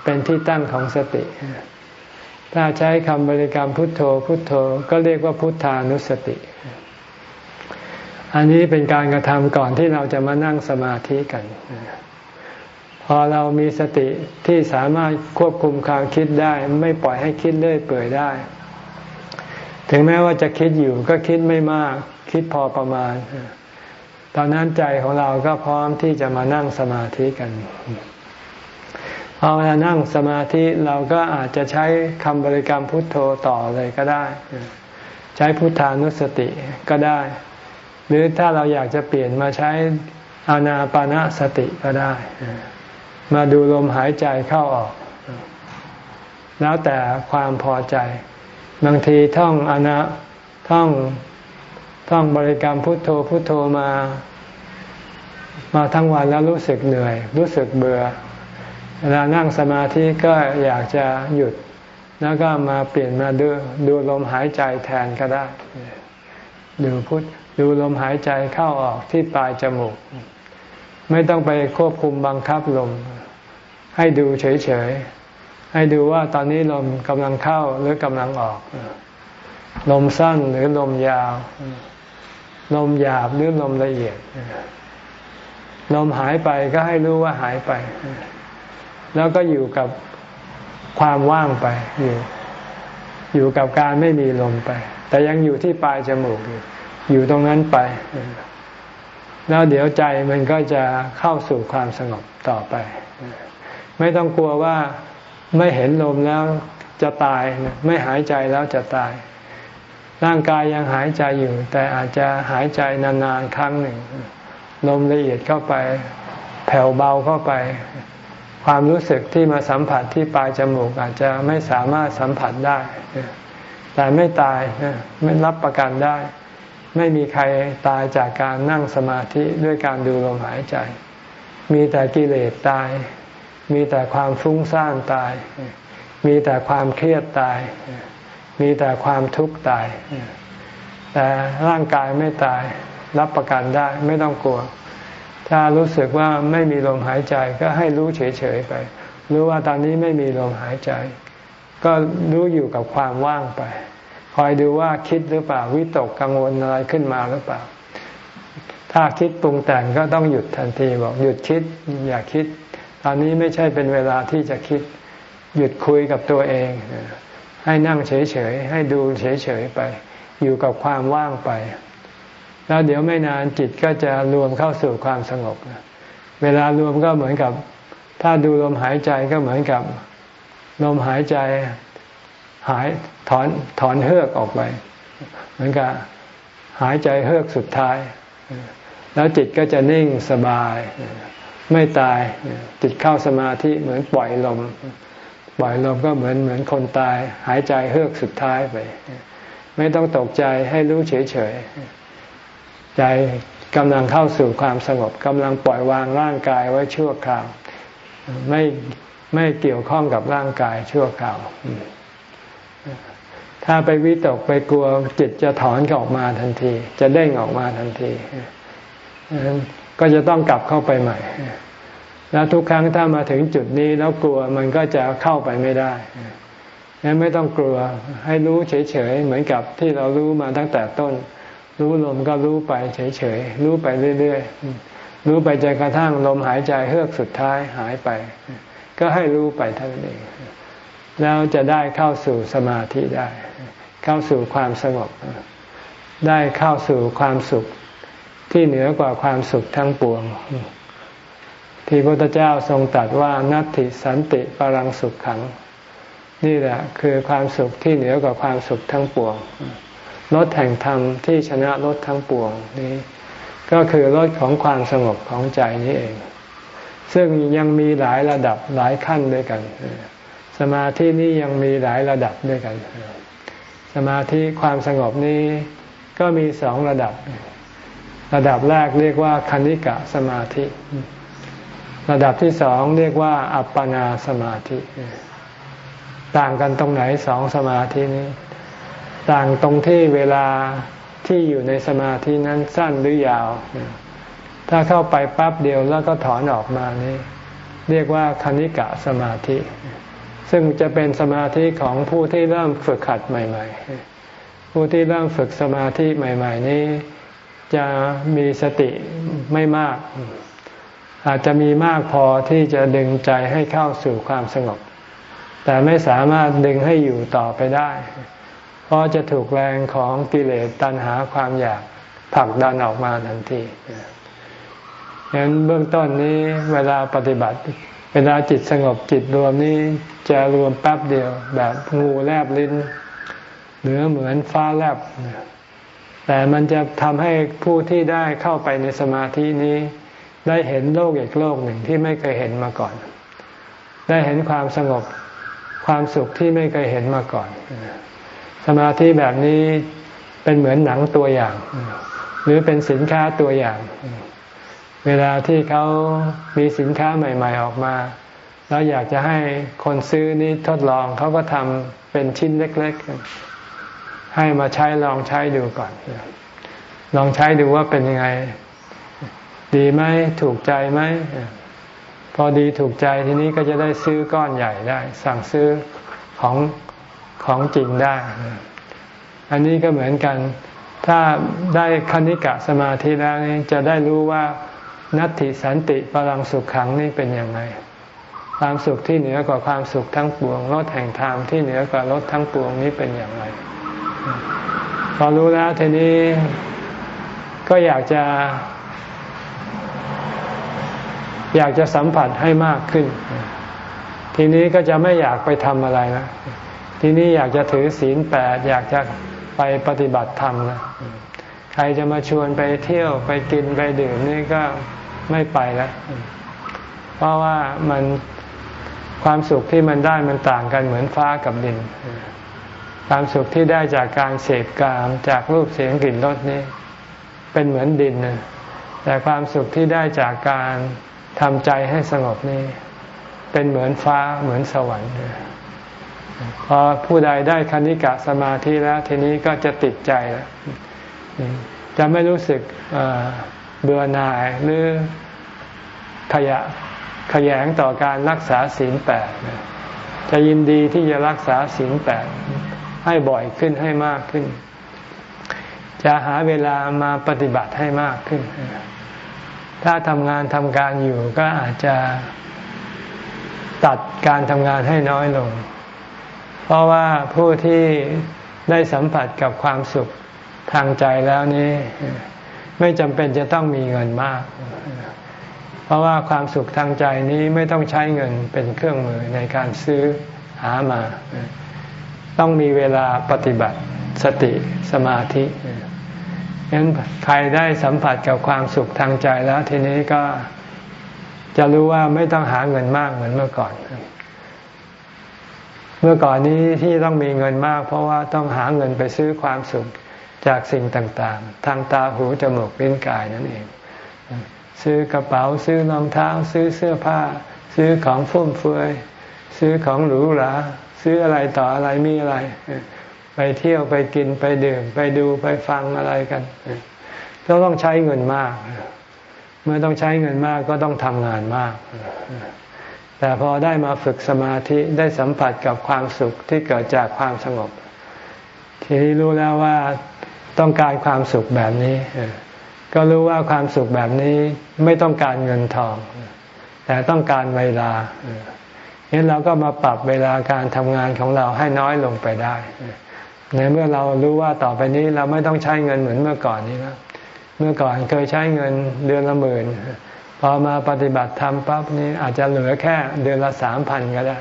เป็นที่ตั้งของสติ ถ้าใช้คำบริกรรมพุทโธพุทโธก็เรียกว่าพุทธานุสติ อันนี้เป็นการกระทำก่อนที่เราจะมานั่งสมาธิกัน พอเรามีสติที่สามารถควบคุมความคิดได้ ไม่ปล่อยให้คิดเลื่อยเปื่อยได้ ถึงแม้ว่าจะคิดอยู่ก็คิดไม่มาก คิดพอประมาณ ตอนนั้นใจของเราก็พร้อมที่จะมานั่งสมาธิกันพอเวลานั่งสมาธิเราก็อาจจะใช้คำบริกรรมพุทโธต่อเลยก็ได้ ใช้พุทธานุสติก็ได้ หรือถ้าเราอยากจะเปลี่ยนมาใช้อานาปานาสติก็ได้ มาดูลมหายใจเข้าออก แล้วแต่ความพอใจ บางทีท่องอนาท่อง ท่องบริกรรมพุทโธพุทโธมา มาทั้งวันแล้วรู้สึกเหนื่อย รู้สึกเบื่อ เวลานั่งสมาธิก็อยากจะหยุด แล้วก็มาเปลี่ยนมาดูดูลมหายใจแทนก็ได้ ดูพุทดูลมหายใจเข้าออกที่ปลายจมูก ไม่ต้องไปควบคุมบังคับลม ให้ดูเฉยๆ ให้ดูว่าตอนนี้ลมกำลังเข้าหรือกำลังออก ลมสั้นหรือลมยาว ลมหยาบหรือลมละเอียด ลมหายไปก็ให้รู้ว่าหายไป แล้วก็อยู่กับความว่างไป อยู่ อยู่กับการไม่มีลมไป แต่ยังอยู่ที่ปลายจมูกอยู่อยู่ตรงนั้นไป แล้วเดี๋ยวใจมันก็จะเข้าสู่ความสงบต่อไป ไม่ต้องกลัวว่าไม่เห็นลมแล้วจะตาย ไม่หายใจแล้วจะตาย ร่างกายยังหายใจอยู่ แต่อาจจะหายใจนานๆครั้งหนึ่ง ลมละเอียดเข้าไป แผ่วเบาเข้าไป ความรู้สึกที่มาสัมผัสที่ปลายจมูกอาจจะไม่สามารถสัมผัสได้ แต่ไม่ตายไม่รับประกันได้ ไม่มีใครตายจากการนั่งสมาธิด้วยการดูลมหายใจ มีแต่กิเลสตาย มีแต่ความฟุ้งซ่านตาย มีแต่ความเครียดตาย มีแต่ความทุกข์ตาย แต่ร่างกายไม่ตายรับประกันได้ไม่ต้องกลัว ถ้ารู้สึกว่าไม่มีลมหายใจก็ให้รู้เฉยๆไป รู้ว่าตอนนี้ไม่มีลมหายใจ ก็รู้อยู่กับความว่างไป คอยดูว่าคิดหรือเปล่าวิตกกังวลอะไรขึ้นมาหรือเปล่า ถ้าคิดปรุงแต่งก็ต้องหยุดทันทีบอกหยุดคิดอย่าคิด ตอนนี้ไม่ใช่เป็นเวลาที่จะคิด หยุดคุยกับตัวเอง ให้นั่งเฉยๆ ให้ดูเฉยๆไป อยู่กับความว่างไป แล้วเดี๋ยวไม่นานจิตก็จะรวมเข้าสู่ความสงบ เวลารวมก็เหมือนกับ ถ้าดูลมหายใจก็เหมือนกับลมหายใจหายถอนถอนเฮือกออกไป เหมือนกับหายใจเฮือกสุดท้าย แล้วจิตก็จะนิ่งสบาย ไม่ตายจิตเข้าสมาธิเหมือนปล่อยลม ปล่อยลมก็เหมือนเหมือนคนตาย หายใจเฮือกสุดท้ายไป ไม่ต้องตกใจให้รู้เฉยๆ ใจกำลังเข้าสู่ความสงบกำลังปล่อยวางร่างกายไว้ชั่วคราว ไม่ไม่เกี่ยวข้องกับร่างกายชั่วคราว ถ้าไปวิตกไปกลัวจิตจะถอนออกมาทันที จะเด้งออกมาทันทีก็จะต้องกลับเข้าไปใหม่ แล้วทุกครั้งถ้ามาถึงจุดนี้แล้วกลัวมันก็จะเข้าไปไม่ได้งั้นไม่ต้องกลัวให้รู้เฉยๆเหมือนกับที่เรารู้มาตั้งแต่ต้น รู้ลมก็รู้ไปเฉยๆรู้ไปเรื่อยๆรู้ไปจนกระทั่งลมหายใจเฮือกสุดท้ายหายไป ก็ให้รู้ไปเท่านั้นเองแล้วจะได้เข้าสู่สมาธิได้ เข้าสู่ความสงบ ได้เข้าสู่ความสุขที่เหนือกว่าความสุขทั้งปวง ที่พระพุทธเจ้าทรงตรัสว่านัตติสันติปรังสุขขัง นี่แหละคือความสุขที่เหนือกว่าความสุขทั้งปวงรถแห่งธรรมที่ชนะรถทั้งปวงนี้ก็คือรถของความสงบของใจนี้เอง ซึ่งยังมีหลายระดับหลายขั้นด้วยกัน สมาธินี้ยังมีหลายระดับด้วยกัน สมาธิความสงบนี้ก็มีสองระดับ ระดับแรกเรียกว่าคณิกะสมาธิ ระดับที่สองเรียกว่า อัปปนาสมาธิ ต่างกันตรงไหนสองสมาธินี้ ต่างตรงที่เวลาที่อยู่ในสมาธินั้นสั้นหรือยาว ถ้าเข้าไปปั๊บเดียวแล้วก็ถอนออกมานี้ เรียกว่าคณิกะสมาธิ ซึ่งจะเป็นสมาธิของผู้ที่เริ่มฝึกขัดใหม่ ๆ ผู้ที่เริ่มฝึกสมาธิใหม่ ๆ นี้ จะมีสติไม่มาก อาจจะมีมากพอที่จะดึงใจให้เข้าสู่ความสงบ แต่ไม่สามารถดึงให้อยู่ต่อไปได้ เพราะจะถูกแรงของกิเลสตัณหาความอยากผลักดันออกมาทันทีฉะนั้นเบื้องต้นนี้เวลาปฏิบัติ เวลาจิตสงบจิตรวมนี้จะรวมแป๊บเดียว แบบงูแลบลิ้นหรือเหมือนฟ้าแลบ แต่มันจะทำให้ผู้ที่ได้เข้าไปในสมาธินี้ ได้เห็นโลกอีกโลกหนึ่งที่ไม่เคยเห็นมาก่อน ได้เห็นความสงบความสุขที่ไม่เคยเห็นมาก่อน สมาธิแบบนี้เป็นเหมือนหนังตัวอย่าง หรือเป็นสินค้าตัวอย่าง เวลาที่เขามีสินค้าใหม่ ๆ ออกมาแล้วอยากจะให้คนซื้อนี้ทดลองเขาก็ทำเป็นชิ้นเล็ก ๆ ให้มาใช้ลองใช้ดูก่อน ลองใช้ดูว่าเป็นยังไง ดีไหมถูกใจไหมพอดีถูกใจทีนี้ก็จะได้ซื้อก้อนใหญ่ได้ สั่งซื้อของของจริงได้ อันนี้ก็เหมือนกัน ถ้าได้คณิกะสมาธิแล้วนี่จะได้รู้ว่านัตติสันติพลังสุขขังนี่เป็นยังไง ความสุขที่เหนือกว่าความสุขทั้งปวงรถแห่งธรรมที่เหนือกว่ารถทั้งปวงนี้เป็นอย่างไร พอรู้แล้วทีนี้ก็อยากจะ อยากจะสัมผัสให้มากขึ้น ทีนี้ก็จะไม่อยากไปทำอะไรนะทีนี้อยากจะถือศีลแปดอยากจะไปปฏิบัติธรรมนะใครจะมาชวนไปเที่ยวไปกินไปดื่มนี่ก็ไม่ไปแล้วเพราะว่ามันความสุขที่มันได้มันต่างกันเหมือนฟ้ากับดิน ความสุขที่ได้จากการเสพกามจากรูปเสียงกลิ่นรสนี้ เป็นเหมือนดินนะแต่ความสุขที่ได้จากการ ทำใจให้สงบนี้เป็นเหมือนฟ้าเหมือนสวรรค์พอผู้ใดได้คณิกะสมาธิแล้ว ทีนี้ก็จะติดใจแล้วจะไม่รู้สึกเบื่อหน่ายหรือขยะขยงต่อการรักษาศีลแปดจะยินดีที่จะรักษาศีลแปดให้บ่อยขึ้นให้มากขึ้น จะหาเวลามาปฏิบัติให้มากขึ้น ถ้าทำงานทำการอยู่ก็อาจจะตัดการทำงานให้น้อยลง เพราะว่าผู้ที่ได้สัมผัสกับความสุขทางใจแล้วนี้ ไม่จำเป็นจะต้องมีเงินมาก เพราะว่าความสุขทางใจนี้ไม่ต้องใช้เงินเป็นเครื่องมือในการซื้อหามา ต้องมีเวลาปฏิบัติสติสมาธิ งั้นใครได้สัมผัสกับความสุขทางใจแล้วทีนี้ก็จะรู้ว่าไม่ต้องหาเงินมากเหมือนเมื่อก่อน เมื่อก่อนนี้ที่ต้องมีเงินมาก เพราะว่าต้องหาเงินไปซื้อความสุขจากสิ่งต่างๆ ทางตาหูจมูกลิ้นกายนั่นเอง ซื้อกระเป๋าซื้อรองเท้า ซื้อเสื้อผ้า ซื้อของฟุ่มเฟือย ซื้อของหรูหราซื้ออะไรต่ออะไรมีอะไร เที่ยวไปกินไปดื่ม ไปดูไปฟังอะไรกันก็ต้องใช้เงินมาก เมื่อต้องใช้เงินมากก็ต้องทำงานมาก แต่พอได้มาฝึกสมาธิได้สัมผัสกับความสุขที่เกิดจากความสงบ ทีนี้รู้แล้วว่าต้องการความสุขแบบนี้ ก็รู้ว่าความสุขแบบนี้ไม่ต้องการเงินทอง แต่ต้องการเวลางั้นเราก็มาปรับเวลาการทำงานของเราให้น้อยลงไปได้ ในเมื่อเรารู้ว่าต่อไปนี้เราไม่ต้องใช้เงินเหมือนเมื่อก่อนนี้แล้วเมื่อก่อนเคยใช้เงินเดือนละหมื่นพอมาปฏิบัติธรรมปั๊บนี้อาจจะเหลือแค่เดือนละสามพันก็ได้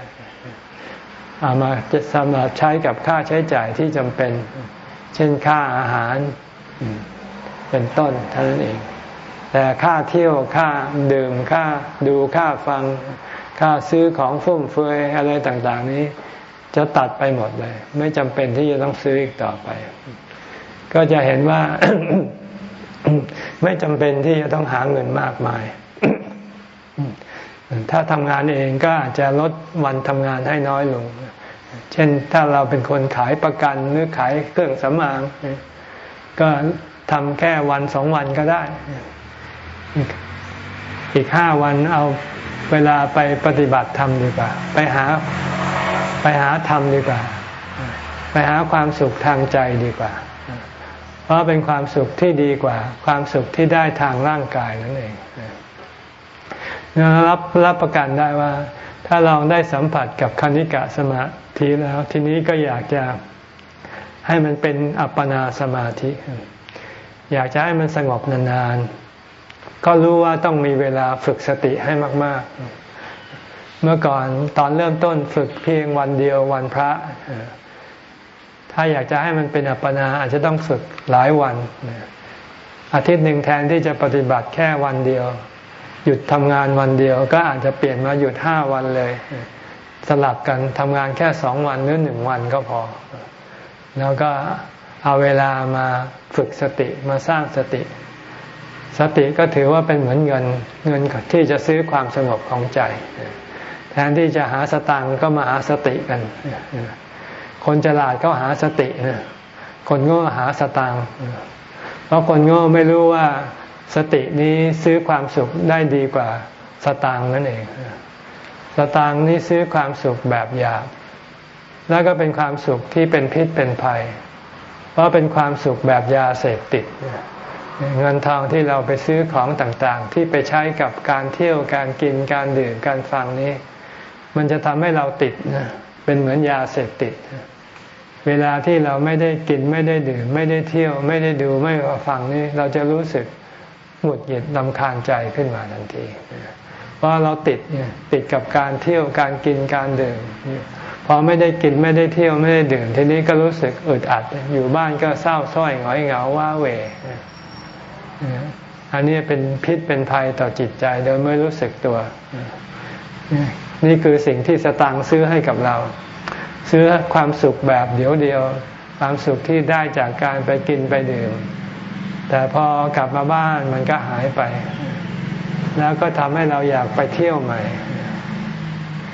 เอามาจะสำหรับใช้กับค่าใช้จ่ายที่จำเป็น เช่นค่าอาหารเป็นต้นเท่านั้นเอง แต่ค่าเที่ยวค่าดื่มค่าดูค่าฟัง ค่าซื้อของฟุ่มเฟือยอะไรต่าง ๆ นี้ จะตัดไปหมดเลย ไม่จำเป็นที่จะต้องซื้ออีกต่อไป ก็จะเห็นว่า ไม่จำเป็นที่จะต้องหาเงินมากมาย ถ้าทำงานเองก็อาจจะลดวันทำงานให้น้อยลง เช่นถ้าเราเป็นคนขายประกันหรือขายเครื่องสำอางก็ทำแค่วันสองวันก็ได้ อีกห้าวันเอาเวลาไปปฏิบัติธรรมดีกว่า ไปหา ไปหาธรรมดีกว่า ไปหาความสุขทางใจดีกว่า เพราะเป็นความสุขที่ดีกว่า ความสุขที่ได้ทางร่างกายนั่นเองรับรับประกันได้ว่า ถ้าเราได้สัมผัสกับคณิกะสมาธิแล้ว ทีนี้ก็อยากจะให้มันเป็นอัปปนาสมาธิ อยากจะให้มันสงบนานๆก็รู้ว่าต้องมีเวลาฝึกสติให้มาก ๆ เมื่อก่อนตอนเริ่มต้นฝึกเพียงวันเดียววันพระ ถ้าอยากจะให้มันเป็นอัปปนาอาจจะต้องฝึกหลายวัน อาทิตย์หนึ่งแทนที่จะปฏิบัติแค่วันเดียว หยุดทำงานวันเดียว ก็อาจจะเปลี่ยนมาหยุดห้าวันเลย สลับกันทำงานแค่สองวันหรือหนึ่งวันก็พอ แล้วก็เอาเวลามาฝึกสติมาสร้างสติ สติก็ถือว่าเป็นเหมือนเงินเงินที่จะซื้อความสงบของใจ แทนที่จะหาสตังก็มาหาสติกัน คนฉลาดก็หาสติคนโง่หาสตังเพราะคนโง่ไม่รู้ว่าสตินี้ซื้อความสุขได้ดีกว่าสตางนั่นเอง สตางนี้ซื้อความสุขแบบหยาบ แล้วก็เป็นความสุขที่เป็นพิษเป็นภัย เพราะเป็นความสุขแบบยาเสพติด เงินทองที่เราไปซื้อของต่างๆ ที่ไปใช้กับการเที่ยวการกินการดื่มการฟังนี้ มันจะทำให้เราติดนะเป็นเหมือนยาเสพติด เวลาที่เราไม่ได้กินไม่ได้ดื่ม ไม่ได้เที่ยว ไม่ได้ดูไม่ฟังนี้เราจะรู้สึกหงุดหงิดลำคาญใจขึ้นมาทันทีเพราะเราติดเนี่ยติดกับการเที่ยวการกินการดื่มพอไม่ได้กินไม่ได้เที่ยวไม่ได้ดื่ม ทีนี้ก็รู้สึกอึดอัด อยู่บ้านก็เศร้าส้อยหงอยเหงาว้าเหวอันนี้เป็นพิษเป็นภัยต่อจิตใจโดยไม่รู้สึกตัว นี่คือสิ่งที่สตังซื้อให้กับเรา ซื้อความสุขแบบเดียวเดียว ความสุขที่ได้จากการไปกินไปดื่ม แต่พอกลับมาบ้านมันก็หายไป แล้วก็ทำให้เราอยากไปเที่ยวใหม่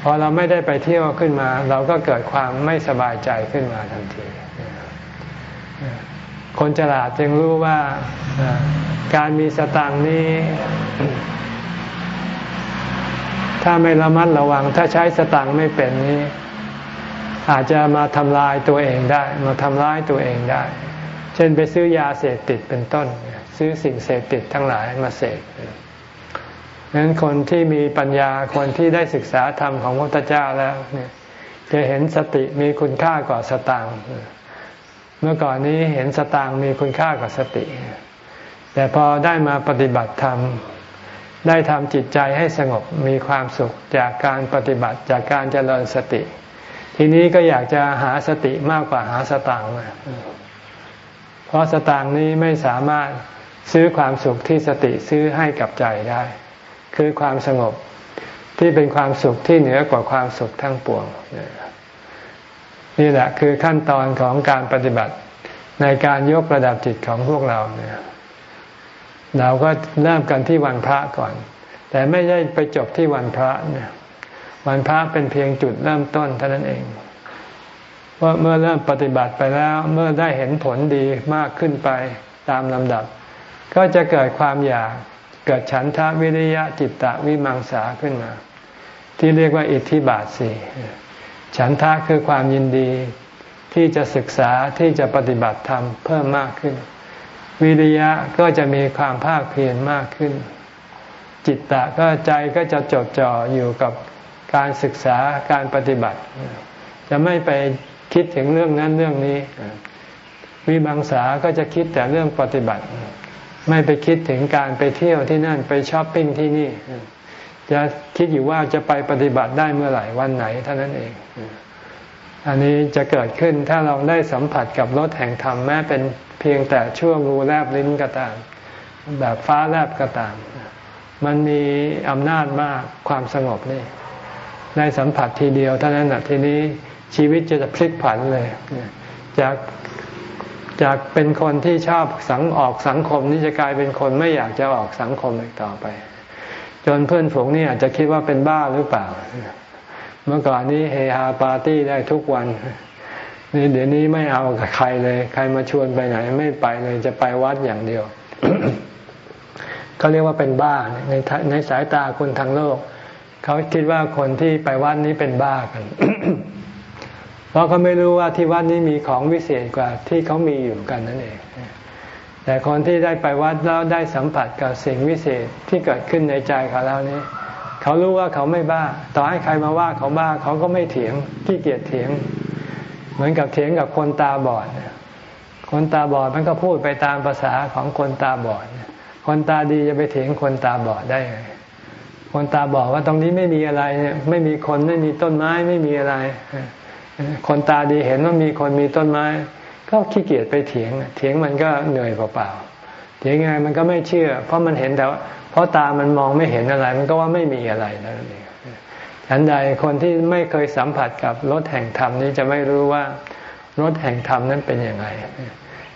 พอเราไม่ได้ไปเที่ยวขึ้นมา เราก็เกิดความไม่สบายใจขึ้นมาทันที คนฉลาดจึงรู้ว่าการมีสตังนี้ ถ้าไม่ระมัดระวัง ถ้าใช้สตังไม่เป็นนี้ อาจจะมาทำลายตัวเองได้ มาทำร้ายตัวเองได้ เช่นไปซื้อยาเสพติดเป็นต้น ซื้อสิ่งเสพติดทั้งหลายมาเสพดังนั้นคนที่มีปัญญาคนที่ได้ศึกษาธรรมของพระพุทธเจ้าแล้วเนี่ยจะเห็นสติมีคุณค่ากว่าสตางค์เมื่อก่อนนี้เห็นสตางค์มีคุณค่ากว่าสติ แต่พอได้มาปฏิบัติธรรม ได้ทำจิตใจให้สงบมีความสุขจากการปฏิบัติจากการเจริญสติ ทีนี้ก็อยากจะหาสติมากกว่าหาสตางค์เพราะสตางค์นี้ไม่สามารถซื้อความสุขที่สติซื้อให้กับใจได้ คือความสงบที่เป็นความสุขที่เหนือกว่าความสุขทั้งปวง นี่แหละคือขั้นตอนของการปฏิบัติในการยกระดับจิตของพวกเราเนี่ย เราก็เริ่มกันที่วันพระก่อน แต่ไม่ได้ไปจบที่วันพระเนี่ยวันพระเป็นเพียงจุดเริ่มต้นเท่านั้นเองว่าเมื่อเริ่มปฏิบัติไปแล้วเมื่อได้เห็นผลดีมากขึ้นไปตามลำดับ ก็จะเกิดความอยากเกิดฉันทะวิริยะจิตตะวิมังสาขึ้นมา ที่เรียกว่าอิทธิบาทสี่ฉันทะคือความยินดีที่จะศึกษาที่จะปฏิบัติธรรมเพิ่มมากขึ้น วิริยะก็จะมีความภาคเพียรมากขึ้น จิตตะก็ใจก็จะจดจ่ออยู่กับการศึกษาการปฏิบัติ จะไม่ไปคิดถึงเรื่องนั้นเรื่องนี้ วิบังสาก็จะคิดแต่เรื่องปฏิบัติ ไม่ไปคิดถึงการไปเที่ยวที่นั่นไปช้อปปิ้งที่นี่ จะคิดอยู่ว่าจะไปปฏิบัติได้เมื่อไหร่วันไหนเท่านั้นเอง อันนี้จะเกิดขึ้นถ้าเราได้สัมผัสกับรถแห่งธรรมแม้เป็นเพียงแต่ช่วงรูแลบลิ้นก็ตาม แบบฟ้าแลบก็ตาม มันมีอำนาจมากความสงบนี่ได้สัมผัสทีเดียวเท่านั้นนะทีนี้ชีวิตจะพลิกผันเลยจากจากเป็นคนที่ชอบสังออกสังคมนี่จะกลายเป็นคนไม่อยากจะออกสังคมอีกต่อไป จนเพื่อนฝูงนี่อาจจะคิดว่าเป็นบ้าหรือเปล่า เมื่อก่อนนี้เฮฮาปาร์ตี้ได้ทุกวันนี่เดี๋ยวนี้ไม่เอาใครเลย ใครมาชวนไปไหน ไม่ไปเลยจะไปวัดอย่างเดียวเขาเรียกว่าเป็นบ้าในในสายตาคนทางโลก เขาคิดว่าคนที่ไปวัดนี้เป็นบ้ากัน เพราะเขาไม่รู้ว่าที่วัดนี้มีของวิเศษกว่าที่เขามีอยู่กันนั่นเอง แต่คนที่ได้ไปวัดแล้วได้สัมผัสกับสิ่งวิเศษที่เกิดขึ้นในใจเขาแล้วนี้ เขารู้ว่าเขาไม่บ้า ต่อให้ใครมาว่าเขาบ้าเขาก็ไม่เถียงขี้เกียจเถียง เหมือนกับเถียงกับคนตาบอด คนตาบอดมันก็พูดไปตามภาษาของคนตาบอด คนตาดีจะไปเถียงคนตาบอดได้ไงคนตาบอดว่าตรงนี้ไม่มีอะไรเนี่ยไม่มีคนไม่มีต้นไม้ไม่มีอะไร คนตาดีเห็นว่ามีคนมีต้นไม้ ก็ขี้เกียจไปเถียง เถียงมันก็เหนื่อยเปล่าๆ เถียงไงมันก็ไม่เชื่อ เพราะมันเห็นแต่เพราะตามันมองไม่เห็นอะไร มันก็ว่าไม่มีอะไรนั่นเองฉันใดคนที่ไม่เคยสัมผัสกับรถแห่งธรรมนี้จะไม่รู้ว่ารถแห่งธรรมนั้นเป็นยังไง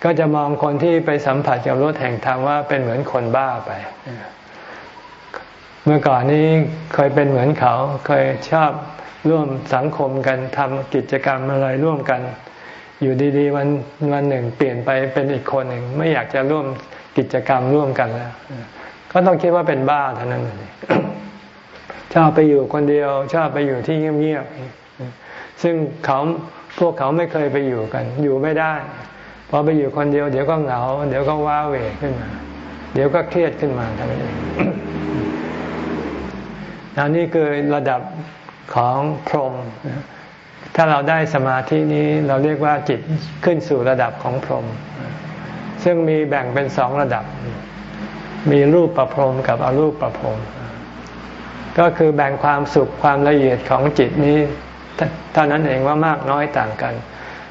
ก็จะมองคนที่ไปสัมผัสกับรถแห่งธรรมว่าเป็นเหมือนคนบ้าไปเมื่อก่อนนี้เคยเป็นเหมือนเขาเคยชอบร่วมสังคมกันทำกิจกรรมอะไรร่วมกัน อยู่ดีๆวันวันหนึ่งเปลี่ยนไปเป็นอีกคนหนึ่งไม่อยากจะร่วม กิจกรรมร่วมกันแล้วก็ต้องคิดว่าเป็นบ้าเท่านั้นเองชอบไปอยู่คนเดียว ชอบไปอยู่ที่เงียบๆซึ่งเขาพวกเขาไม่เคยไปอยู่กัน อยู่ไม่ได้พอไปอยู่คนเดียว เดี๋ยวก็เหงา เดี๋ยวก็ว้าเหวขึ้นมา เดี๋ยวก็เครียดขึ้นมาทั้งนั้องนนี่คือระดับของพรหมถ้าเราได้สมาธินี้เราเรียกว่าจิตขึ้นสู่ระดับของพรหม ซึ่งมีแบ่งเป็นสองระดับ มีรูปประพรมกับอรูปประพรมก็คือแบ่งความสุขความละเอียดของจิตนี้เท่านั้นเองว่ามากน้อยต่างกัน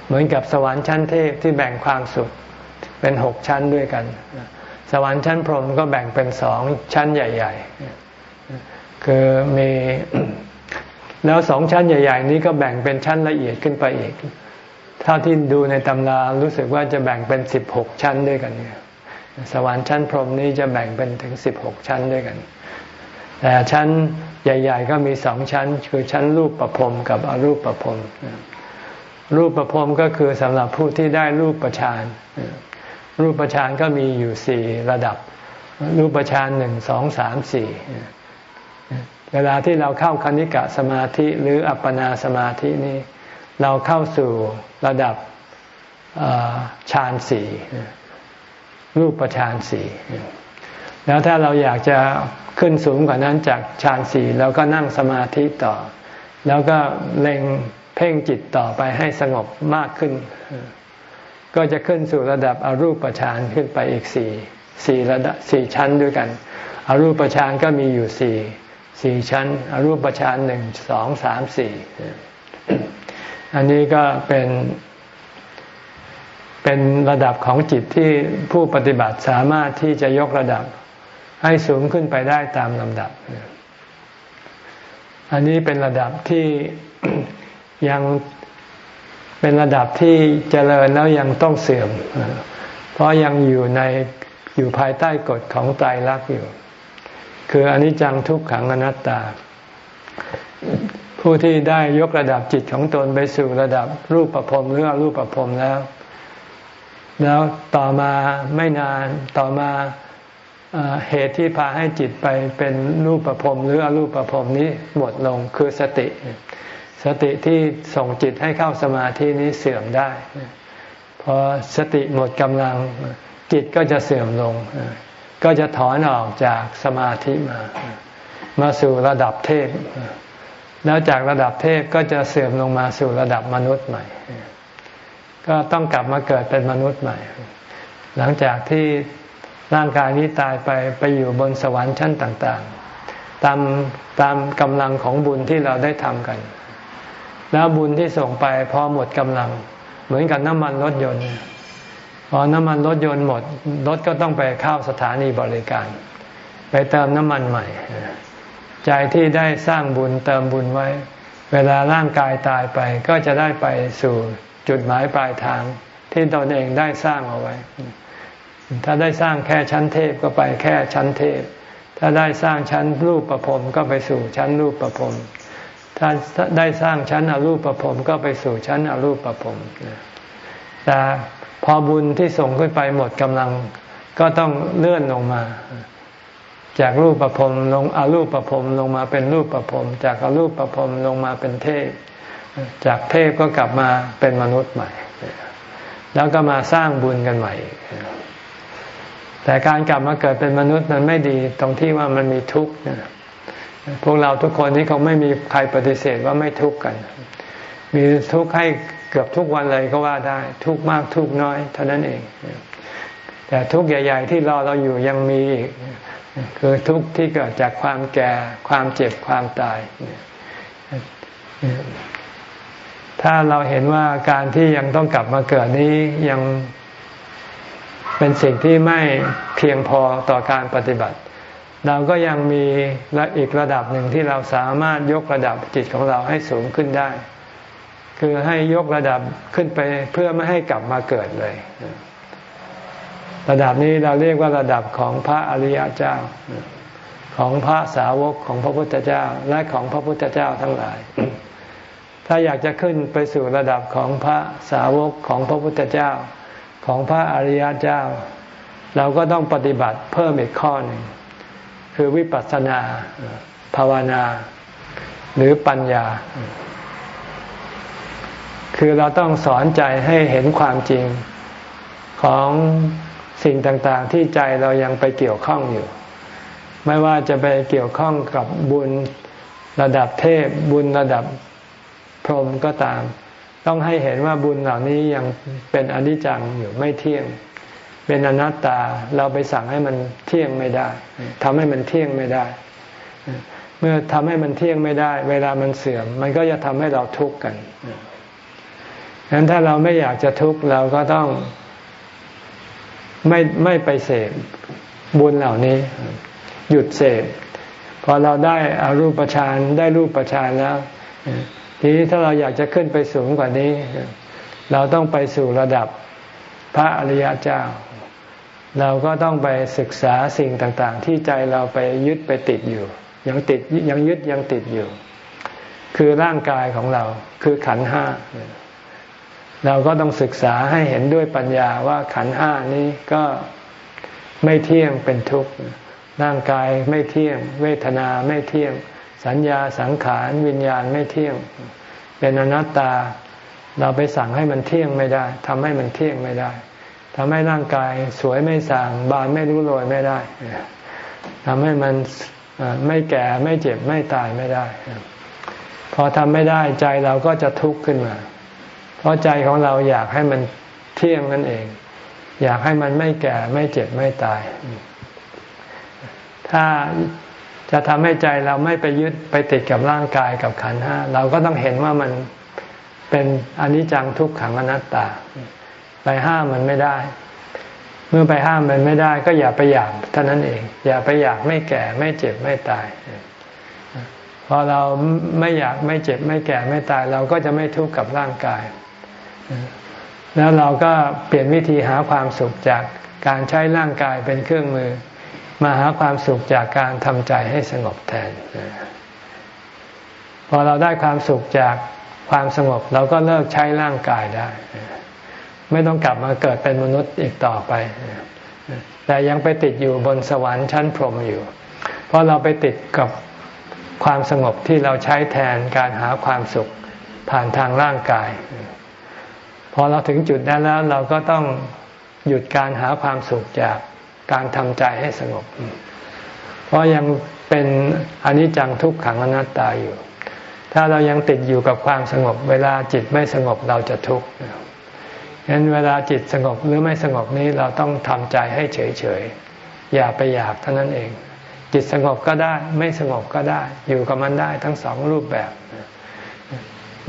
เหมือนกับสวรรค์ชั้นเทพที่แบ่งความสุขเป็นหกชั้นด้วยกัน สวรรค์ชั้นพรหมก็แบ่งเป็นสองชั้นใหญ่ ๆ คือมีแล้วสองชั้นใหญ่ ๆ นี้ก็แบ่งเป็นชั้นละเอียดขึ้นไปอีก เท่าที่ดูในตำรารู้สึกว่าจะแบ่งเป็นสิบหกชั้นด้วยกันเนี่ยสวรรค์ชั้นพรหมนี้จะแบ่งเป็นถึงสิบหกชั้นด้วยกัน แต่ชั้นใหญ่ ๆ ก็มีสองชั้น คือชั้นรูปประพรมกับอรูปประพรมรูปประพรมก็คือสำหรับผู้ที่ได้รูปประชานรูปประชานก็มีอยู่สี่ระดับ รูปประชานหนึ่งสองสามสี่เวลาที่เราเข้าคณิกะสมาธิหรืออัปปนาสมาธินี้ เราเข้าสู่ระดับฌานสี่รูปประชานสี่แล้วถ้าเราอยากจะขึ้นสูงกว่านั้นจากฌานสี่เราก็นั่งสมาธิต่อ แล้วก็เล็งเพ่งจิตต่อไปให้สงบมากขึ้น ก็จะขึ้นสู่ระดับอรูปฌานขึ้นไปอีกสี่สี่ระดับสี่ชั้นด้วยกัน อรูปฌานก็มีอยู่สี่สี่ชั้น อรูปฌานหนึ่งสองสามสี่ อันนี้ก็เป็น เป็นระดับของจิตที่ผู้ปฏิบัติสามารถที่จะยกระดับ ให้สูงขึ้นไปได้ตามลำดับ อันนี้เป็นระดับที่ยังเป็นระดับที่เจริญแล้วยังต้องเสื่อม เพราะยังอยู่ในอยู่ภายใต้กฎของไตรลักษณ์อยู่ คืออนิจจังทุกขังอนัตตา ผู้ที่ได้ยกระดับจิตของตนไปสู่ระดับรูปประพรมหรืออรูปประพรมแล้ว แล้วต่อมาไม่นานต่อมาเหตุที่พาให้จิตไปเป็นรูปประพรมหรืออรูปประพรมนี้หมดลงคือสติ สติที่ส่งจิตให้เข้าสมาธินี้เสื่อมได้พอสติหมดกำลังจิตก็จะเสื่อมลง ก็จะถอนออกจากสมาธิมา มาสู่ระดับเทพ แล้วจากระดับเทพก็จะเสื่อมลงมาสู่ระดับมนุษย์ใหม่ ก็ต้องกลับมาเกิดเป็นมนุษย์ใหม่ หลังจากที่ร่างกายนี้ตายไปไปอยู่บนสวรรค์ชั้นต่างๆ ตามตามกำลังของบุญที่เราได้ทำกัน แล้วบุญที่ส่งไปพอหมดกำลัง เหมือนกับน้ำมันรถยนต์พอน้ำมันรถยนต์หมด รถก็ต้องไปเข้าสถานีบริการ ไปเติมน้ำมันใหม่ ใจที่ได้สร้างบุญเติมบุญไว้ เวลาร่างกายตายไปก็จะได้ไปสู่จุดหมายปลายทาง ที่ตนเองได้สร้างเอาไว้ ถ้าได้สร้างแค่ชั้นเทพก็ไปแค่ชั้นเทพ ถ้าได้สร้างชั้นรูปประพรมก็ไปสู่ชั้นรูปประพรมถ้าได้สร้างชั้นอรูปประพรมก็ไปสู่ชั้นอรูปประพรมแต่พอบุญที่ส่งขึ้นไปหมดกำลังก็ต้องเลื่อนลงมา จากรูปประพรมลงอารูปประพรมลงมาเป็นรูปประพรมจากอารูปประพรมลงมาเป็นเทพ จากเทพก็กลับมาเป็นมนุษย์ใหม่ แล้วก็มาสร้างบุญกันใหม่แต่การกลับมาเกิดเป็นมนุษย์มันไม่ดีตรงที่ว่ามันมีทุกข์พวกเราทุกคนนี้เขาไม่มีใครปฏิเสธว่าไม่ทุกข์กัน มีทุกข์ให้เกือบทุกวันเลยก็ว่าได้ ทุกข์มากทุกข์น้อย เท่านั้นเอง แต่ทุกข์ใหญ่ ๆ ที่รอเราอยู่ยังมีอีก คือทุกที่เกิดจากความแก่ความเจ็บความตาย ถ้าเราเห็นว่าการที่ยังต้องกลับมาเกิดนี้ยังเป็นสิ่งที่ไม่เพียงพอต่อการปฏิบัติ เราก็ยังมีอีกระดับหนึ่งที่เราสามารถยกระดับจิตของเราให้สูงขึ้นได้ คือให้ยกระดับขึ้นไปเพื่อไม่ให้กลับมาเกิดเลย ระดับนี้เราเรียกว่าระดับของพระอริยเจ้า ของพระสาวกของพระพุทธเจ้าและของพระพุทธเจ้าทั้งหลาย ถ้าอยากจะขึ้นไปสู่ระดับของพระสาวกของพระพุทธเจ้า ของพระอริยเจ้า เราก็ต้องปฏิบัติเพิ่มอีกข้อหนึ่งคือวิปัสสนา ภาวนา หรือปัญญา คือเราต้องสอนใจให้เห็นความจริงของ สิ่งต่างๆ ที่ใจเรายังไปเกี่ยวข้องอยู่ ไม่ว่าจะไปเกี่ยวข้องกับบุญระดับเทพบุญระดับพรหมก็ตาม ต้องให้เห็นว่าบุญเหล่านี้ยังเป็นอนิจจังอยู่ไม่เที่ยง เป็นอนัตตาเราไปสั่งให้มันเที่ยงไม่ได้ทำให้มันเที่ยงไม่ได้ เมื่อทำให้มันเที่ยงไม่ได้ เวลามันเสื่อม มันก็จะทำให้เราทุกข์กันฉะนั้นถ้าเราไม่อยากจะทุกข์เราก็ต้อง ไม่ไม่ไปเสพบุญเหล่านี้ หยุดเสพพอเราได้อารูปฌานได้รูปฌานแล้ว ทีนี้ถ้าเราอยากจะขึ้นไปสูงกว่านี้ เราต้องไปสู่ระดับพระอริยเจ้า เราก็ต้องไปศึกษาสิ่งต่าง ๆ ที่ใจเราไปยึดไปติดอยู่ ยังติดยังยึดยังติดอยู่ คือร่างกายของเราคือขันห้า เราก็ต้องศึกษาให้เห็นด้วยปัญญาว่าขันห้านี้ก็ไม่เที่ยงเป็นทุกข์ร่างกายไม่เที่ยง เวทนาไม่เที่ยง สัญญาสังขารวิญญาณไม่เที่ยง เป็นอนัตตา เราไปสั่งให้มันเที่ยงไม่ได้ทำให้มันเที่ยงไม่ได้ทำให้ร่างกายสวยไม่สั่งบานไม่รู้โรยไม่ได้ทำให้มันไม่แก่ไม่เจ็บไม่ตายไม่ได้ พอทำไม่ได้ใจเราก็จะทุกข์ขึ้นมา เพราะใจของเราอยากให้มันเที่ยงนั่นเอง อยากให้มันไม่แก่ไม่เจ็บไม่ตาย ถ้าจะทำให้ใจเราไม่ไปยึดไปติดกับร่างกายกับขันห้าเราก็ต้องเห็นว่ามันเป็นอนิจจังทุกขังอนัตตา ไปห้ามมันไม่ได้ เมื่อไปห้ามมันไม่ได้ ก็อย่าไปอยากเท่านั้นเอง อย่าไปอยากไม่แก่ไม่เจ็บไม่ตายพอเราไม่อยากไม่เจ็บไม่แก่ไม่ตาย เราก็จะไม่ทุกข์กับร่างกาย แล้วเราก็เปลี่ยนวิธีหาความสุขจากการใช้ร่างกายเป็นเครื่องมือ มาหาความสุขจากการทำใจให้สงบแทน พอเราได้ความสุขจากความสงบ เราก็เลิกใช้ร่างกายได้ ไม่ต้องกลับมาเกิดเป็นมนุษย์อีกต่อไป แต่ยังไปติดอยู่บนสวรรค์ชั้นพรหมอยู่ เพราะเราไปติดกับความสงบที่เราใช้แทนการหาความสุขผ่านทางร่างกาย อเราถึงจุดนั้นแล้วเราก็ต้องหยุดการหาความสุขจากการทำใจให้สงบ เพราะยังเป็นอนิจจังทุกขังอนัตตาอยู่ ถ้าเรายังติดอยู่กับความสงบ เวลาจิตไม่สงบเราจะทุกข์ฉะนั้นเวลาจิตสงบหรือไม่สงบนี้เราต้องทำใจให้เฉยๆ อย่าไปอยากเท่านั้นเอง จิตสงบก็ได้ไม่สงบก็ได้ อยู่กับมันได้ทั้งสองรูปแบบ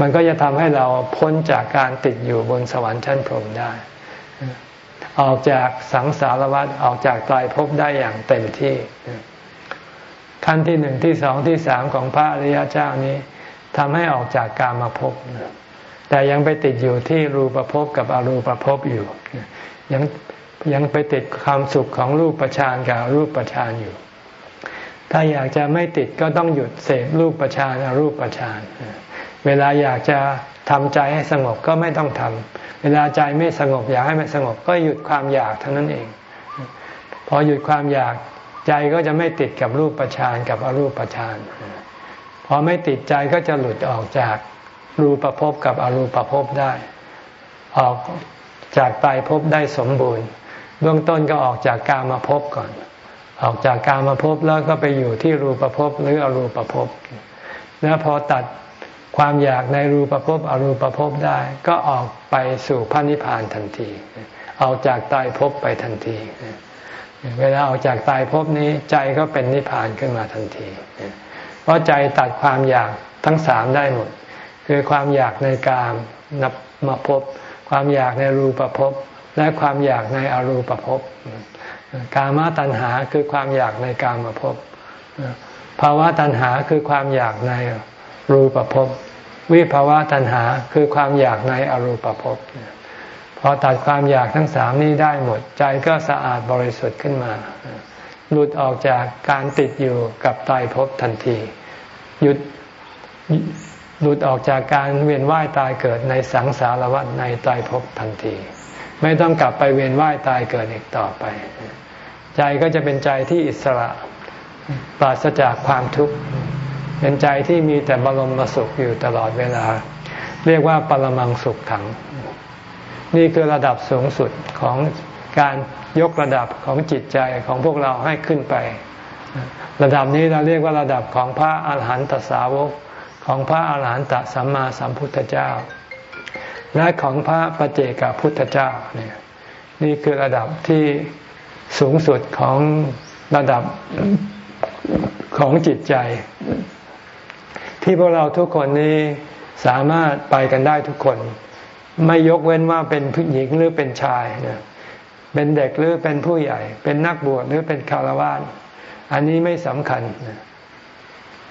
มันก็จะทำให้เราพ้นจากการติดอยู่บนสวรรค์ชั้นพรหมได้ ออกจากสังสารวัฏออกจากตายภพได้อย่างเต็มที่ ขั้นที่หนึ่งที่สองที่สามของพระอริยเจ้านี้ทำให้ออกจากกามาภพแต่ยังไปติดอยู่ที่รูปภพกับอรูปภพอยู่ ยังยังไปติดความสุขของรูปประชานกับรูปประชานอยู่ ถ้าอยากจะไม่ติดก็ต้องหยุดเสพรูปประชานอรูปประชาน เวลาอยากจะทำใจให้สงบก็ไม่ต้องทำเวลาใจไม่สงบอยากให้มันสงบ ก็หยุดความอยากเท่านั้นเอง พอหยุดความอยากใจก็จะไม่ติดกับรูปประชานกับอรูปประชานพอไม่ติดใจก็จะหลุดออกจากรูปภพกับอรูปภพได้ ออกจากตายภพได้สมบูรณ์ เบื้องต้นก็ออกจากกามาภพก่อน ออกจากการมาพบแล้วก็ไปอยู่ที่รูปภพหรืออรูปภพแล้วพอตัด ความอยากในรูปภพอรูปภพได้ ก็ออกไปสู่พระนิพพานทันที ออกจากตายภพไปทันที เวลาออกจากตายภพนี้ใจก็เป็นนิพพานขึ้นมาทันที เพราะใจตัดความอยากทั้งสามได้หมด คือความอยากในกามนับมาพบ ความอยากในรูปภพและความอยากในอรูปภพกามตัณหาคือความอยากในกามภพภาวะตัณหาคือความอยากในรูปภพ วิภาวะตัณหาคือความอยากในอรูปภพพอตัดความอยากทั้งสามนี้ได้หมด ใจก็สะอาดบริสุทธิ์ขึ้นมา หลุดออกจากการติดอยู่กับตายภพทันที หยุดหลุดออกจากการเวียนว่ายตายเกิดในสังสารวัฏในตายภพทันที ไม่ต้องกลับไปเวียนว่ายตายเกิดอีกต่อไป ใจก็จะเป็นใจที่อิสระ ปราศจากความทุกข์ เป็นใจที่มีแต่บรมสุขอยู่ตลอดเวลา เรียกว่าปรมังสุขขัง นี่คือระดับสูงสุดของการยกระดับของจิตใจของพวกเราให้ขึ้นไป ระดับนี้เราเรียกว่าระดับของพระอาหารหันตสาวกของพระอาหารหันตสัมมาสัมพุทธเจ้า และของพระปเจกพุทธเจ้าเนี่ยนี่คือระดับที่สูงสุดของระดับของจิตใจ ที่พวกเราทุกคนนี้สามารถไปกันได้ทุกคน ไม่ยกเว้นว่าเป็นผู้หญิงหรือเป็นชายนะเป็นเด็กหรือเป็นผู้ใหญ่ เป็นนักบวชหรือเป็นคารวะอันนี้ไม่สำคัญ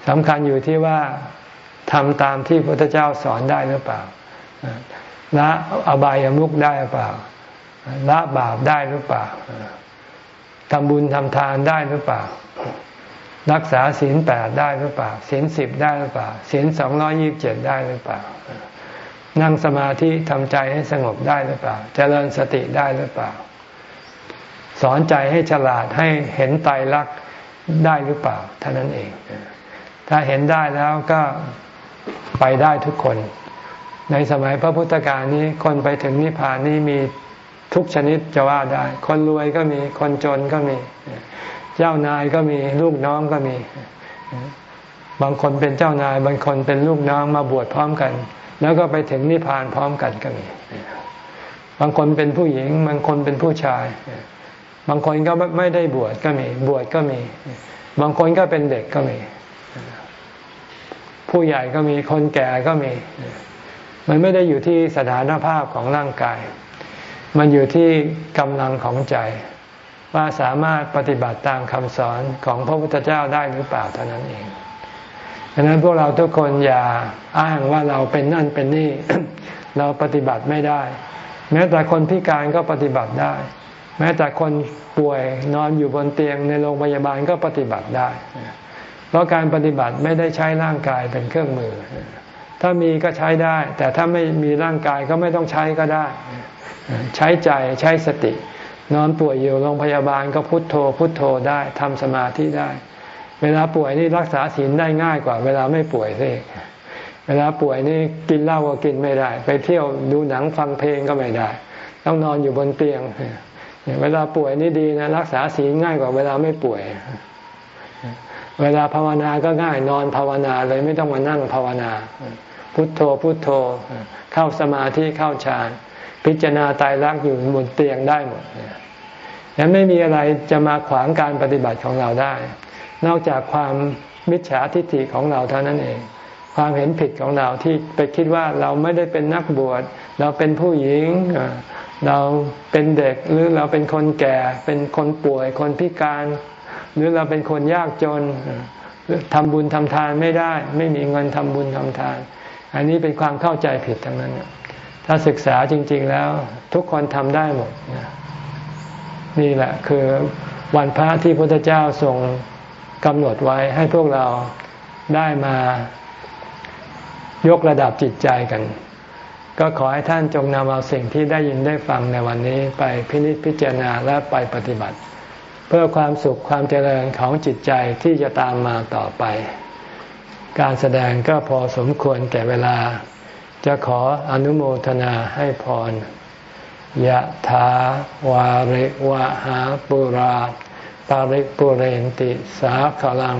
สำคัญอยู่ที่ว่าทำตามที่พระพุทธเจ้าสอนได้หรือเปล่าละอบายามุกได้หรือเปล่าละบาปได้หรือเปล่าทำบุญทำทานได้หรือเปล่า รักษาศีลแปดได้หรือเปล่าศีลสิบได้หรือเปล่าศีลสองร้อยี่บเจ็ดได้หรือเปล่า นั่งสมาธิทำใจให้สงบได้หรือเปล่าเจริญสติได้หรือเปล่า สอนใจให้ฉลาดให้เห็นไตรลักษณ์ได้หรือเปล่าเท่านั้นเอง ถ้าเห็นได้แล้วก็ไปได้ทุกคน ในสมัยพระพุทธการนี้คนไปถึงนิพพานนี้มีทุกชนิดจะว่าได้ คนรวยก็มีคนจนก็มี เจ้านายก็มีลูกน้องก็มี บางคนเป็นเจ้านาย บางคนเป็นลูกน้องมาบวชพร้อมกัน แล้วก็ไปถึงนิพพานพร้อมกันก็มี บางคนเป็นผู้หญิง บางคนเป็นผู้ชาย บางคนก็ไม่ได้บวชก็มี บวชก็มี บางคนก็เป็นเด็กก็มี ผู้ใหญ่ก็มีคนแก่ก็มี มันไม่ได้อยู่ที่สถานภาพของร่างกาย มันอยู่ที่กำลังของใจ ว่าสามารถปฏิบัติตามคำสอนของพระพุทธเจ้าได้หรือเปล่าเท่านั้นเองดังนั้นพวกเราทุกคนอย่าอ้างว่าเราเป็นนั่นเป็นนี่ เราปฏิบัติไม่ได้ แม้แต่คนพิการก็ปฏิบัติได้ แม้แต่คนป่วยนอนอยู่บนเตียงในโรงพยาบาลก็ปฏิบัติได้ เพราะการปฏิบัติไม่ได้ใช้ร่างกายเป็นเครื่องมือ ถ้ามีก็ใช้ได้ แต่ถ้าไม่มีร่างกายก็ไม่ต้องใช้ก็ได้ ใช้ใจใช้สติ นอนป่วยอยู่โรงพยาบาลก็พุทโธ พุทโธได้ทำสมาธิได้ เวลาป่วยนี่รักษาศีลได้ง่ายกว่า เวลาไม่ป่วยสิเวลาป่วยนี่กินเหล้าก็กินไม่ได้ ไปเที่ยวดูหนังฟังเพลงก็ไม่ได้ ต้องนอนอยู่บนเตียง เวลาป่วยนี่ดีนะ รักษาศีลง่ายกว่าเวลาไม่ป่วย เวลาภาวนาก็ง่ายนอนภาวนาเลยไม่ต้องมานั่งภาวนา พุทโธพุทโธ เข้าสมาธิเข้าฌาน พิจารณาตายรักอยู่บนเตียงได้หมดยังไม่มีอะไรจะมาขวางการปฏิบัติของเราได้ นอกจากความมิจฉาทิฏฐิของเราเท่านั้นเอง ความเห็นผิดของเราที่ไปคิดว่าเราไม่ได้เป็นนักบวช เราเป็นผู้หญิง เราเป็นเด็กหรือเราเป็นคนแก่ เป็นคนป่วย คนพิการ หรือเราเป็นคนยากจนทำบุญทำทานไม่ได้ ไม่มีเงินทำบุญทำทาน อันนี้เป็นความเข้าใจผิดทั้งนั้น ถ้าศึกษาจริง ๆ แล้ว ทุกคนทำได้หมด นี่แหละคือวันพระที่พระพุทธเจ้าทรงกำหนดไว้ให้พวกเราได้มายกระดับจิตใจกัน ก็ขอให้ท่านจงนำเอาสิ่งที่ได้ยินได้ฟังในวันนี้ไปพินิจพิจารณาและไปปฏิบัติ เพื่อความสุขความเจริญของจิตใจที่จะตามมาต่อไป การแสดงก็พอสมควรแก่เวลา จะขออนุโมทนาให้พรยะถาวาริวะหาปุราปาริปุเรนติสาขลัง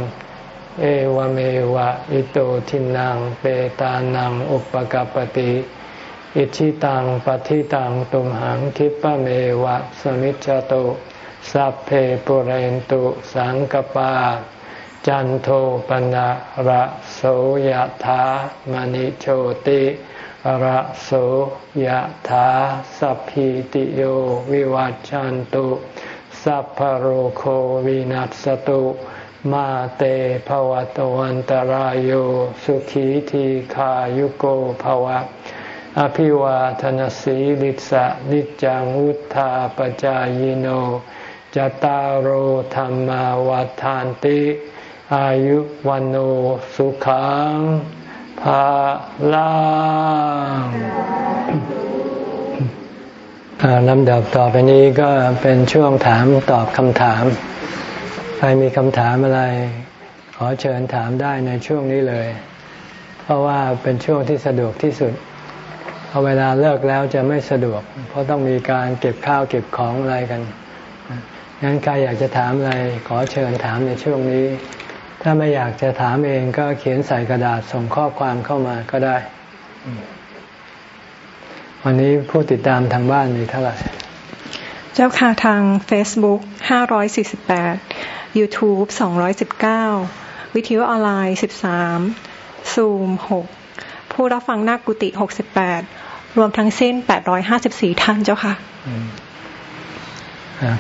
เอวเมวะอิโตทินังเปตานังอุปกปติอิชิตังปฏิตังตุมหังคิปะเมวะสมิจจตุสัพเพปุเรนตุสังกปา จันโทปนะระโสยถามณิโชติ ระโสยถาสัพพิติโยวิวัจจันตุ สัพพโรโควินัสตุ มาเตภวตวันตารโยสุขีทีขายุโกภวะ อภิวาทนสีลิสะนิจังวุธาปจายโนจตารโหธรรมวาทานติ อายุวันโอสุขัง ภาลังลำดับต่อไปนี้ก็เป็นช่วงถามตอบคำถาม ใครมีคำถามอะไร ขอเชิญถามได้ในช่วงนี้เลย เพราะว่าเป็นช่วงที่สะดวกที่สุดพอเวลาเลิกแล้วจะไม่สะดวก เพราะต้องมีการเก็บข้าวเก็บของอะไรกันงั้นใครอยากจะถามอะไร ขอเชิญถามในช่วงนี้ ถ้าไม่อยากจะถามเองก็เขียนใส่กระดาษส่งข้อความเข้ามาก็ได้ วันนี้ผู้ติดตามทางบ้านมีเท่าไหร่ เจ้าค่ะทาง Facebook 548 YouTube 219 วิทยุออนไลน์ 13 Zoom 6 ผู้รับฟังหน้ากุฏิ68 รวมทั้งสิ้นแปดร้อยห้าสิบสี่ท่านเจ้าค่ะ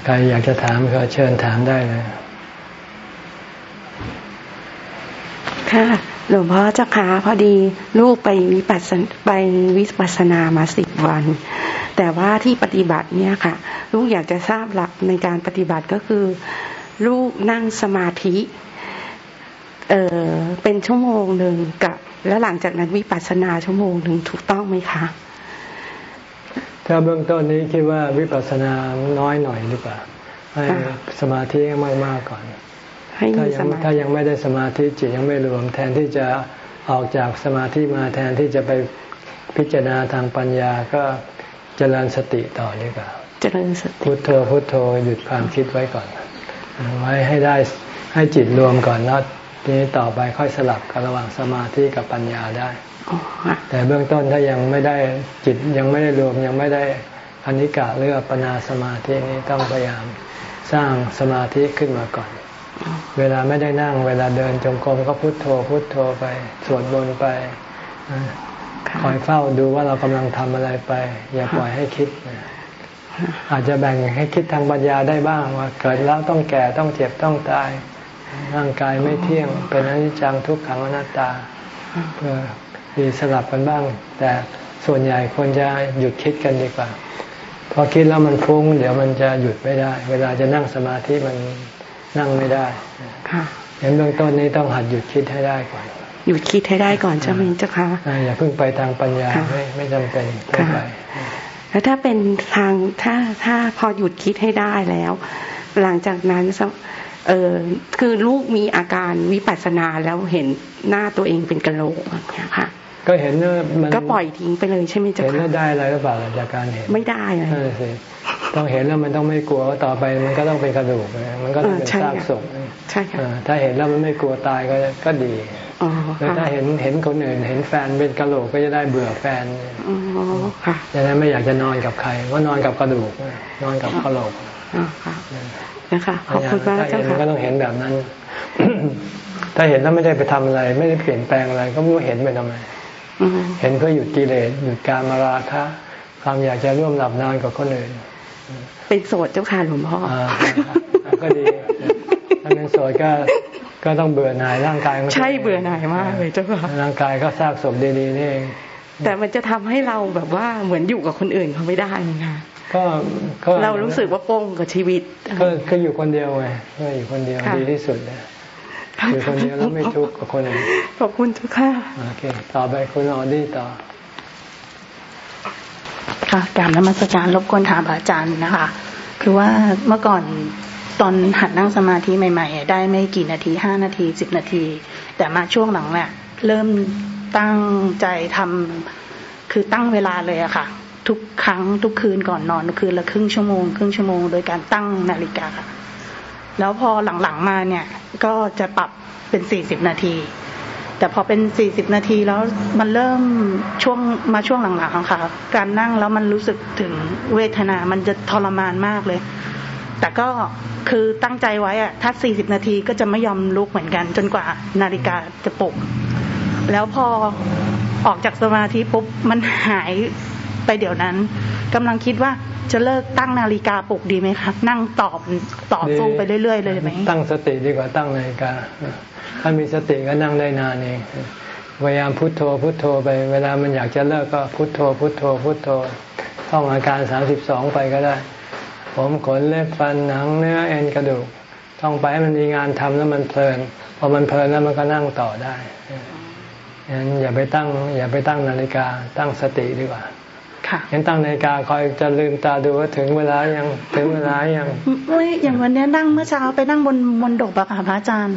ใครอยากจะถามก็เชิญถามได้เลย ค่ะ หลวงพ่อเจ้าค่ะพอดีลูกไปวิปัสสไปวิปัสสนามาสิบวัน แต่ว่าที่ปฏิบัติเนี่ยค่ะ ลูกอยากจะทราบหลักในการปฏิบัติก็คือ ลูกนั่งสมาธิเออเป็นชั่วโมงหนึ่งกับ แล้วหลังจากนั้นวิปัสสนาชั่วโมงหนึ่งถูกต้องไหมคะ ถ้าเบื้องต้นนี้คิดว่าวิปัสสนาน้อยหน่อยหรือเปล่าให้สมาธิมากมากก่อน ถ้ายังถ้ายังไม่ได้สมาธิจิตยังไม่รวม แทนที่จะออกจากสมาธิมาแทนที่จะไปพิจารณาทางปัญญาก็เจริญสติต่อดีกว่าเจริญสติพุทโธพุทโธหยุดความคิดไว้ก่อน ไว้ให้ได้ให้จิตรวมก่อนแล้วทีนี้ต่อไปค่อยสลับกันระหว่างสมาธิกับปัญญาได้ แต่เบื้องต้นถ้ายังไม่ได้จิตยังไม่ได้รวมยังไม่ได้อนิกะหรือปนาสมาธินี้ต้องพยายามสร้างสมาธิขึ้นมาก่อน เวลาไม่ได้นั่ง เวลาเดินจงกรมก็พุโทโธ พุโทโธไป สวดมนต์ไปคอยเฝ้าดูว่าเรากำลังทำอะไรไป อย่าปล่อยให้คิด อาจจะแบ่งให้คิดทางปัญญาได้บ้างว่า เกิดแล้วต้องแก่ต้องเจ็บต้องตาย ร่างกายไม่เที่ยง เป็นอนิจจังทุกขังอนัตตา เพื่อมีสลับกันบ้าง แต่ส่วนใหญ่ควรจะหยุดคิดกันดีกว่าพอคิดแล้วมันฟุ้ง เดี๋ยวมันจะหยุดไม่ได้ เวลาจะนั่งสมาธิมัน นั่งไม่ได้ค่ะเห็นเบื้องต้นนี้ต้องหัดหยุดคิดให้ได้ก่อนหยุดคิดให้ได้ก่อนใช่ไหมเจ้าคะอย่าเพิ่งไปทางปัญญาไม่ไม่จำเป็นต้องไปแล้วถ้าเป็นทางถ้าถ้าพอหยุดคิดให้ได้แล้ว หลังจากนั้นเออคือลูกมีอาการวิปัสสนาแล้วเห็นหน้าตัวเองเป็นกระโหลกเนี่ยค่ะ ก็เห็นว่ามันก็ปล่อยทิ้งไปเลยใช่ไหมจ๊ะเห็นแล้วได้อะไรหรือเปล่าจากการเห็นไม่ได้เลย ต้องเห็นแล้วมันต้องไม่กลัวต่อไปมันก็ต้องเป็นกระดูกมันก็ต้องเป็นซากศพใช่ค่ะถ้าเห็นแล้วมันไม่กลัวตายก็ก็ดีแล้วถ้าเห็นเห็นคนอื่น เห็นแฟนเป็นกระโหลกก็จะได้เบื่อแฟนจะได้ไม่อยากจะนอนกับใครว่านอนกับกระดูก นอนกับกระโหลกนะคะขอบคุณมากเจ้าค่ะก็ต้องเห็นแบบนั้น ถ้าเห็นแล้วไม่ได้ไปทำอะไร ไม่ได้เปลี่ยนแปลงอะไร ก็ไม่รู้เห็นไปทำไมเห็นเพื่อหยุดกิเลสหยุดการมาราคะ ความอยากจะร่วมหลับนอนกับคนอื่น เป็นโสดเจ้าค่ะหลวงพ่อก็ดีถ้าเป็นโสดก็ก็ต้องเบื่อหน่ายร่างกายใช่เบื่อหน่ายมากเลยเจ้าค่ะร่างกายก็ซากศพดีๆนี่เองแต่มันจะทำให้เราแบบว่าเหมือนอยู่กับคนอื่นเขาไม่ได้ค่ะก็เรารู้สึกว่าโป้งกับชีวิตก็ก็อยู่คนเดียวไงก็อยู่คนเดียวดีที่สุดเลยอยู่คนเดียวแล้วไม่ทุกข์กับคนอื่นขอบคุณทุกค่ะโอเคต่อไปคุณออดี้ต่อ ค่ะการนมัสการรบกวนถามอาจารย์นะคะ คือว่าเมื่อก่อนตอนหัดนั่งสมาธิใหม่ ๆ ได้ไม่กี่นาทีห้านาทีสิบนาที แต่มาช่วงหลังเนี่ยเริ่มตั้งใจทำคือตั้งเวลาเลยอะค่ะ ทุกครั้งทุกคืนก่อนนอนคืนละครึ่งชั่วโมงครึ่งชั่วโมงโดยการตั้งนาฬิกาแล้วพอหลังๆมาเนี่ย ก็จะปรับเป็นสี่สิบนาที แต่พอเป็นสี่สิบนาทีแล้วมันเริ่มช่วงมาช่วงหลังๆค่ะ การนั่งแล้วมันรู้สึกถึงเวทนา มันจะทรมานมากเลย แต่ก็คือตั้งใจไว้อะถ้าสี่สิบนาทีก็จะไม่ยอมลุกเหมือนกัน จนกว่านาฬิกาจะปลุก แล้วพอออกจากสมาธิปุ๊บมันหายไปเดี๋ยวนั้นกำลังคิดว่าจะเลิกตั้งนาฬิกาปลุกดีไหมคะนั่งตอบต่อสู้ไปเรื่อยๆเลยไหมตั้งสติดีกว่าตั้งนาฬิกา ถ้ามีสติก็นั่งได้นานเองพยายามพุโทโธพุโทโธไป เวลามันอยากจะเลิกก็พุโทโธ พุโทโธ พุโทโธท่องอาการสามสิบสองไปก็ได้ ผมขนเล็บฟันหนังเนื้อเอ็นกระดูกท่องไปให้มันมีงานทำแล้วมันเพลินพอมันเพลินแล้วมันก็นั่งต่อได้งั้นอย่าไปตั้ง อย่าไปตั้งนาฬิกา ตั้งสติดีกว่าเห็นตั้งนาฬิกาคอยจะลืมตาดูว่าถึงเวลายังถึงเวลายังไม่อย่างวันนี้นั่งเมื่อเช้าไปนั่งบนบนดกอะค่ะพระอาจารย์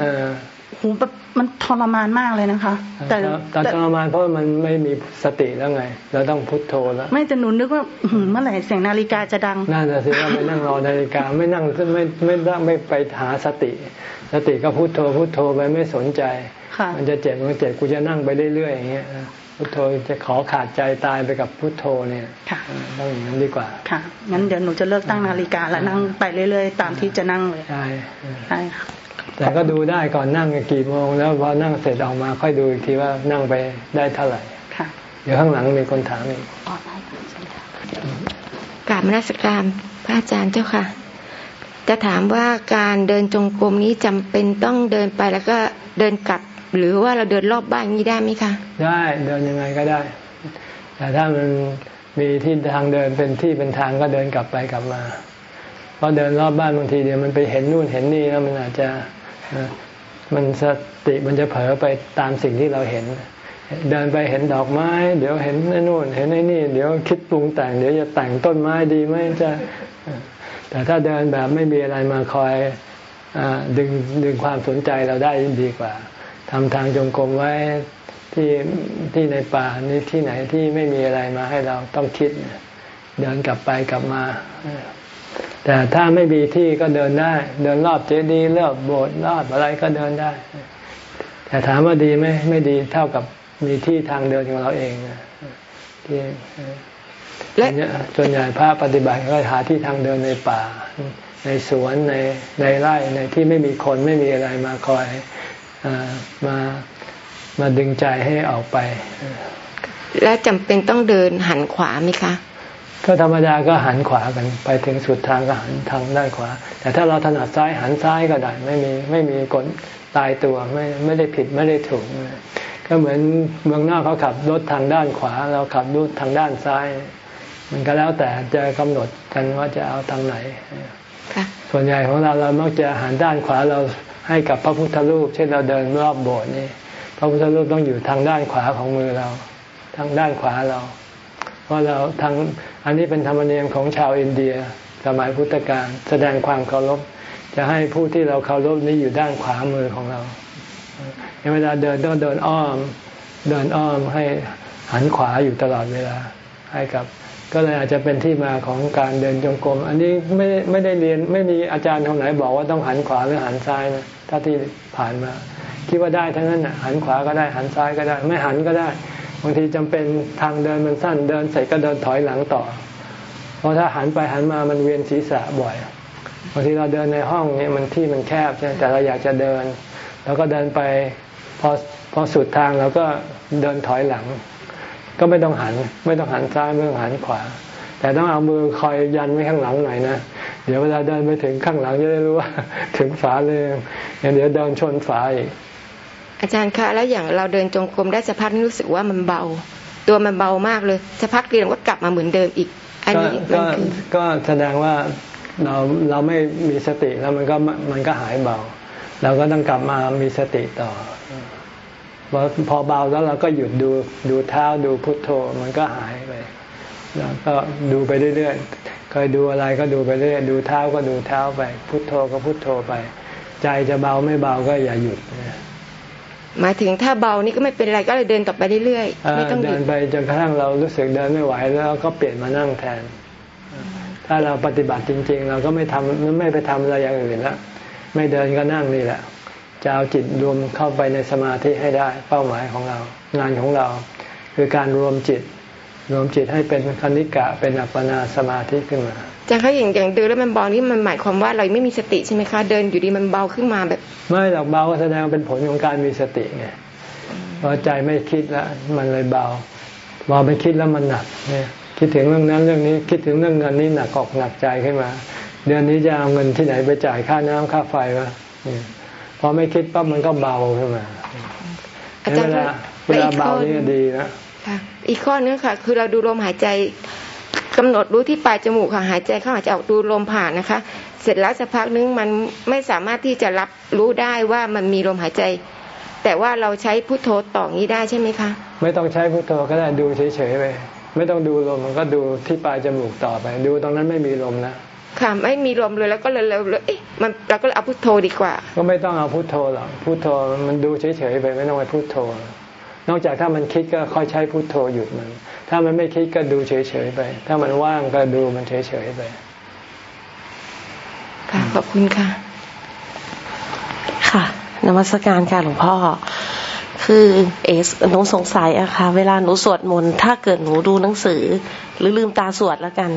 หูแบบมันทรมานมากเลยนะคะ แต่แต่ทรมานเพราะมันไม่มีสติแล้วไง เราต้องพุทโธแล้ว ไม่จะหนุนึกว่าเมื่อไหร่เสียงนาฬิกาจะดังน่าจะสิว่าไม่นั่งรอนาฬิกาไม่นั่งไม่ไม่ไม่ไม่ไปหาสติ สติก็พุทโธพุทโธไปไม่สนใจ มันจะเจ็บมันเจ็บกูจะนั่งไปเรื่อยๆอย่างเงี้ยพุทโธจะขอขาดใจตายไปกับพุทโธเนี่ยต้องอย่างนั้นดีกว่า ค่ะ งั้นเดี๋ยวหนูจะเลิกตั้งนาฬิกาแล้วนั่งไปเรื่อย ๆ ตามที่จะนั่งเลย ใช่ใช่ค่ะ แต่ก็ดูได้ก่อนนั่งกี่โมงแล้วพอนั่งเสร็จออกมาค่อยดูอีกทีว่านั่งไปได้เท่าไหร่ค่ะเดี๋ยวข้างหลังมีคนถามอีกกราบมนัสการพระอาจารย์เจ้าค่ะ จะถามว่าการเดินจงกรมนี้จำเป็นต้องเดินไปแล้วก็เดินกลับ หรือว่าเราเดินรอบบ้านนี้ได้ไหมคะ ได้เดินยังไงก็ได้ แต่ถ้ามันมีที่ทางเดินเป็นที่เป็นทางก็เดินกลับไปกลับมาเพ ราะเดินรอบบ้านบางทีเดี๋ยวมันไปเห็นนู่นเห็นนี่แล้วมันอาจจะมันสติมันจะเผลอไปตามสิ่งที่เราเห็น เดินไปเห็นดอกไม้ เดี๋ยวเห็นไอ้นู่น เห็นไอ้นี่ เดี๋ยวคิดปรุงแต่ง เดี๋ยวจะแต่งต้นไม้ดีไหมจะ แต่ถ้าเดินแบบไม่มีอะไรมาคอยดึงดึงความสนใจเราได้ดีกว่าทำทางจงกรมไว้ที่ที่ในป่านี่ที่ไหนที่ไม่มีอะไรมาให้เราต้องคิด เดินกลับไปกลับมา แต่ถ้าไม่มีที่ก็เดินได้ เดินรอบเจดีย์รอบโบสถ์รอบอะไรก็เดินได้ แต่ถามว่าดีไหมไม่ดีเท่ากับมีที่ทางเดินของเราเองที่ส่วนใหญ่พระปฏิบัติก็หาที่ทางเดินในป่า ในสวนในในไร่ในที่ไม่มีคนไม่มีอะไรมาคอยอมามาดึงใจให้ออกไป แล้วจำเป็นต้องเดินหันขวาไหมคะ ก็ธรรมดาก็หันขวากัน ไปถึงสุดทางก็หันทางด้านขวา แต่ถ้าเราถนัดซ้ายหันซ้ายก็ได้ ไม่มีไม่มีกฎตายตัวไม่ไม่ได้ผิดไม่ได้ถูก ก็เหมือนเมืองนอกเขาขับรถทางด้านขวา เราขับรถทางด้านซ้าย มันก็แล้วแต่จะกำหนดกันว่าจะเอาทางไหนส่วนใหญ่ของเราเรามักจะหันด้านขวาเราให้กับพระพุทธรูป เช่นเราเดินรอบโบสถ์นี่พระพุทธรูปต้องอยู่ทางด้านขวาของมือเรา ทางด้านขวาเรา เพราะเราทาง อันนี้เป็นธรรมเนียมของชาวอินเดียสมัยพุทธกาลแสดงความเคารพ จะให้ผู้ที่เราเคารพนี้อยู่ด้านขวามือของเราเวลาเดินต้องเดินอ้อม เดินอ้อมให้หันขวาอยู่ตลอดเวลาให้กับก็เลยอาจจะเป็นที่มาของการเดินจงกรม อันนี้ไม่ไม่ได้เรียนไม่มีอาจารย์คนไหนบอกว่าต้องหันขวาหรือหันซ้ายนะถ้าที่ผ่านมา คิดว่าได้ทั้งนั้นนะหันขวาก็ได้หันซ้ายก็ได้ ไม่หันก็ได้ บางทีจำเป็นทางเดินมันสั้นเดินเสร็จก็เดินถอยหลังต่อ เพราะถ้าหันไปหันมามันเวียนศีรษะบ่อยบางทีเราเดินในห้องเนี่ยมันที่มันแคบใช่แต่เราอยากจะเดินเราก็เดินไปพอพอสุดทางเราก็เดินถอยหลัง ก็ไม่ต้องหัน ไม่ต้องหันซ้ายไม่ต้องหันขวา แต่ต้องเอามือคอยยันไว้ข้างหลังหน่อยนะเดี๋ยวเวลาเดินไปถึงข้างหลังจะได้รู้ว่า ถึงฝาเลยเดี๋ยวเดินชนฝาอีก อาจารย์คะแล้วอย่างเราเดินจงกรมได้สักพักรู้สึกว่ามันเบา ตัวมันเบามากเลยสักพักเรียนก็กลับมาเหมือนเดิมอีก อันนี้ก็ก็แสดงว่าเราเราไม่มีสติแล้วมันก็มันก็หายเบา เราก็ต้องกลับมามีสติต่อพอเบาแล้วเราก็หยุดดูดูเท้าดูพุทโธมันก็หายไปแล้วก็ดูไปเรื่อยๆเคยดูอะไรก็ดูไปเรื่อยดูเท้าก็ดูเท้าไป พุทโธก็พุทโธไป ใจจะเบาไม่เบาก็อย่าหยุด หมายถึงถ้าเบานี่ก็ไม่เป็นไรก็เลยเดินต่อไปเรื่อยๆไม่ต้องเดินไปจนกระทั่งเรารู้สึกเดินไม่ไหวแล้วก็เปลี่ยนมานั่งแทน ถ้าเราปฏิบัติจริง ๆ เราก็ไม่ทำไม่ไปทำอะไรอย่างอื่นแล้วไม่เดินก็นั่งนี่แหละจะเอาจิตรวมเข้าไปในสมาธิให้ได้เป้าหมายของเรา งานของเรา คือการรวมจิต รวมจิตให้เป็นคณิกะเป็นอัปปนาสมาธิขึ้นมา จะเขาอย่างอย่างเดินแล้วมันเบานี่มันหมายความว่าเราไม่มีสติใช่ไหมคะ เดินอยู่ดีมันเบาขึ้นมาแบบ ไม่หรอกเบาแสดงเป็นผลของการมีสติไงพอใจไม่คิดแล้วมันเลยเบาพอไปคิดแล้วมันหนักเนี่ยคิดถึงเรื่องนั้นเรื่องนี้คิดถึงเรื่องเงินนี้หนักออกหนักใจขึ้นมา เดือนนี้จะเอาเงินที่ไหนไปจ่ายค่าน้ำค่าไฟวะพอไม่คิดปั๊บมันก็เบาขึ้นมาเวลาเวลาเบานี่ดีนะอีกข้อนึงค่ะ คือเราดูลมหายใจ กำหนดรู้ที่ปลายจมูกค่ะหายใจเข้าหายใจออกดูลมผ่านนะคะ เสร็จแล้วสักพักนึงมันไม่สามารถที่จะรับรู้ได้ว่ามันมีลมหายใจ แต่ว่าเราใช้พุทโธต่อนี้ได้ใช่ไหมคะไม่ต้องใช้พุทโธก็ได้ดูเฉยๆไปไม่ต้องดูลมมันก็ดูที่ปลายจมูกต่อไป ดูตรงนั้นไม่มีลมนะค่ะไม่มีลมเลยแล้วก็เลยเลยเอ๊ะมันเราก็เลยเอาพุทโธดีกว่า ก็ไม่ต้องเอาพุทโธหรอกพุทโธมันดูเฉยๆไปไม่ต้องไปพุทโธ นอกจากถ้ามันคิดก็ค่อยใช้พุทโธหยุดมัน ถ้ามันไม่คิดก็ดูเฉยๆไป ถ้ามันว่างก็ดูมันเฉยๆไป ค่ะขอบคุณค่ะ ค่ะนมัสการค่ะหลวงพ่อคือเอสหนูสงสัยอะค่ะ เวลาหนูสวดมนต์ถ้าเกิดหนูดูหนังสือ หรือลืมตาสวดแล้วกัน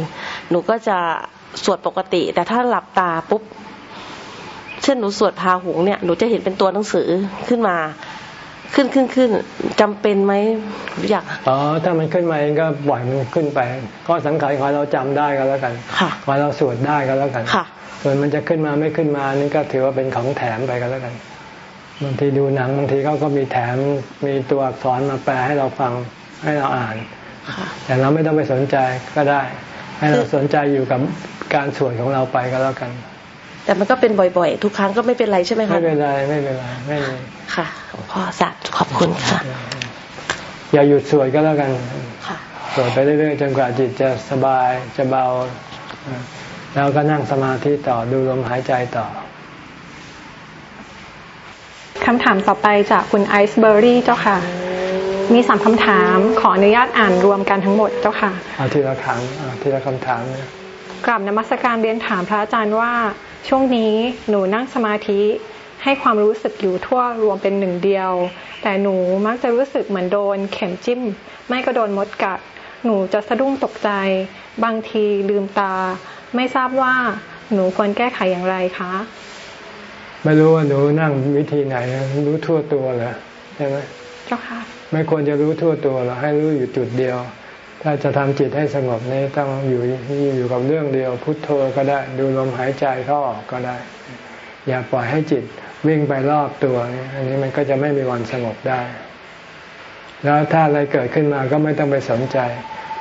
หนูก็จะสวดปกติ แต่ถ้าหลับตาปุ๊บ เช่นหนูสวดพาหุงเนี่ยหนูจะเห็นเป็นตัวหนังสือขึ้นมา ขึ้นขึ้นขึ้นจำเป็นไหมอยากอ๋อถ้ามันขึ้นมาเองก็ปล่อยมันขึ้นไป ก็สังขารขอเราจำได้ก็แล้วกันค่ะขอเราสวดได้ก็แล้วกันค่ะ ส่วนมันจะขึ้นมาไม่ขึ้นมานี่ก็ถือว่าเป็นของแถมไปก็แล้วกันบางทีดูหนังบางทีเขาก็มีแถมมีตัวอักษรมาแปลให้เราฟังให้เราอ่านแต่เราไม่ต้องไปสนใจก็ได้ ให้เราสนใจอยู่กับการสวดของเราไปก็แล้วกัน แต่มันก็เป็นบ่อยๆ ทุกครั้งก็ไม่เป็นไรใช่ไหมคะไม่เป็นไรไม่เป็นไรไม่เลยค่ะหลวงพ่อสัตขอบคุณค่ะ อย่าหยุดสวดก็แล้วกันสวดไปเรื่อยๆจนกว่าจิตจะสบายจะเบา แล้วก็นั่งสมาธิต่อดูลมหายใจต่อคำถามต่อไปจากคุณไอซ์เบอร์รี่เจ้าค่ะ มีสามคำถามขออนุญาตอ่านรวมกันทั้งหมดเจ้าค่ะ เอาทีละครั้งทีละคำถามเนี่ยกลับนมัสการเรียนถามพระอาจารย์ว่า ช่วงนี้หนูนั่งสมาธิให้ความรู้สึกอยู่ทั่วรวมเป็นหนึ่งเดียว แต่หนูมักจะรู้สึกเหมือนโดนเข็มจิ้ม ไม่ก็โดนมดกัด หนูจะสะดุ้งตกใจ บางทีลืมตา ไม่ทราบว่าหนูควรแก้ไขอย่างไรคะ ไม่รู้ว่าหนูนั่งวิธีไหนรู้ทั่วตัวเหรอใช่ไหมเจ้าค่ะ ไม่ควรจะรู้ทั่วตัวหรอให้รู้อยู่จุดเดียว ถ้าจะทำจิตให้สงบนี่ต้องอยู่อยู่กับเรื่องเดียว พุทโธก็ได้ ดูลมหายใจเข้าออกก็ได้ อย่าปล่อยให้จิตวิ่งไปรอบตัวอันนี้มันก็จะไม่มีวันสงบได้ แล้วถ้าอะไรเกิดขึ้นมาก็ไม่ต้องไปสนใจ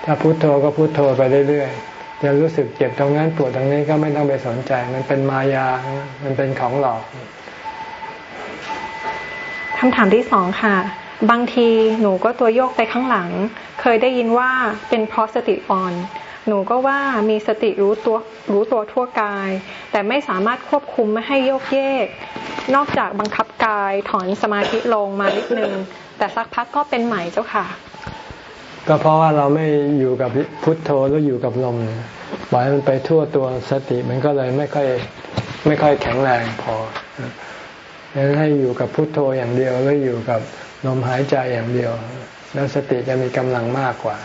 ถ้าพุโทโธก็พุโทโธไปเรื่อยๆจะรู้สึกเจ็บตรงนั้นปวดตรงนี้ก็ไม่ต้องไปสนใจ มันเป็นมายา มันเป็นของหลอกคำถามที่สองค่ะ บางทีหนูก็ตัวโยกไปข้างหลัง เคยได้ยินว่าเป็นเพราะสติอ่อน หนูก็ว่ามีสติรู้ตัวรู้ตัวทั่วกาย แต่ไม่สามารถควบคุมไม่ให้โยกเยก นอกจากบังคับกายถอนสมาธิลงมานิดนึง แต่สักพักก็เป็นใหม่เจ้าค่ะ ก็เพราะว่าเราไม่อยู่กับพุทโธแล้วอยู่กับลมปล่อยมันไปทั่วตัวสติมันก็เลยไม่ค่อยไม่ค่อยแข็งแรงพอดังนั้นให้อยู่กับพุทโธอย่างเดียวแล้วอยู่กับ ลมหายใจอย่างเดียว แล้วสติจะมีกำลังมากกว่า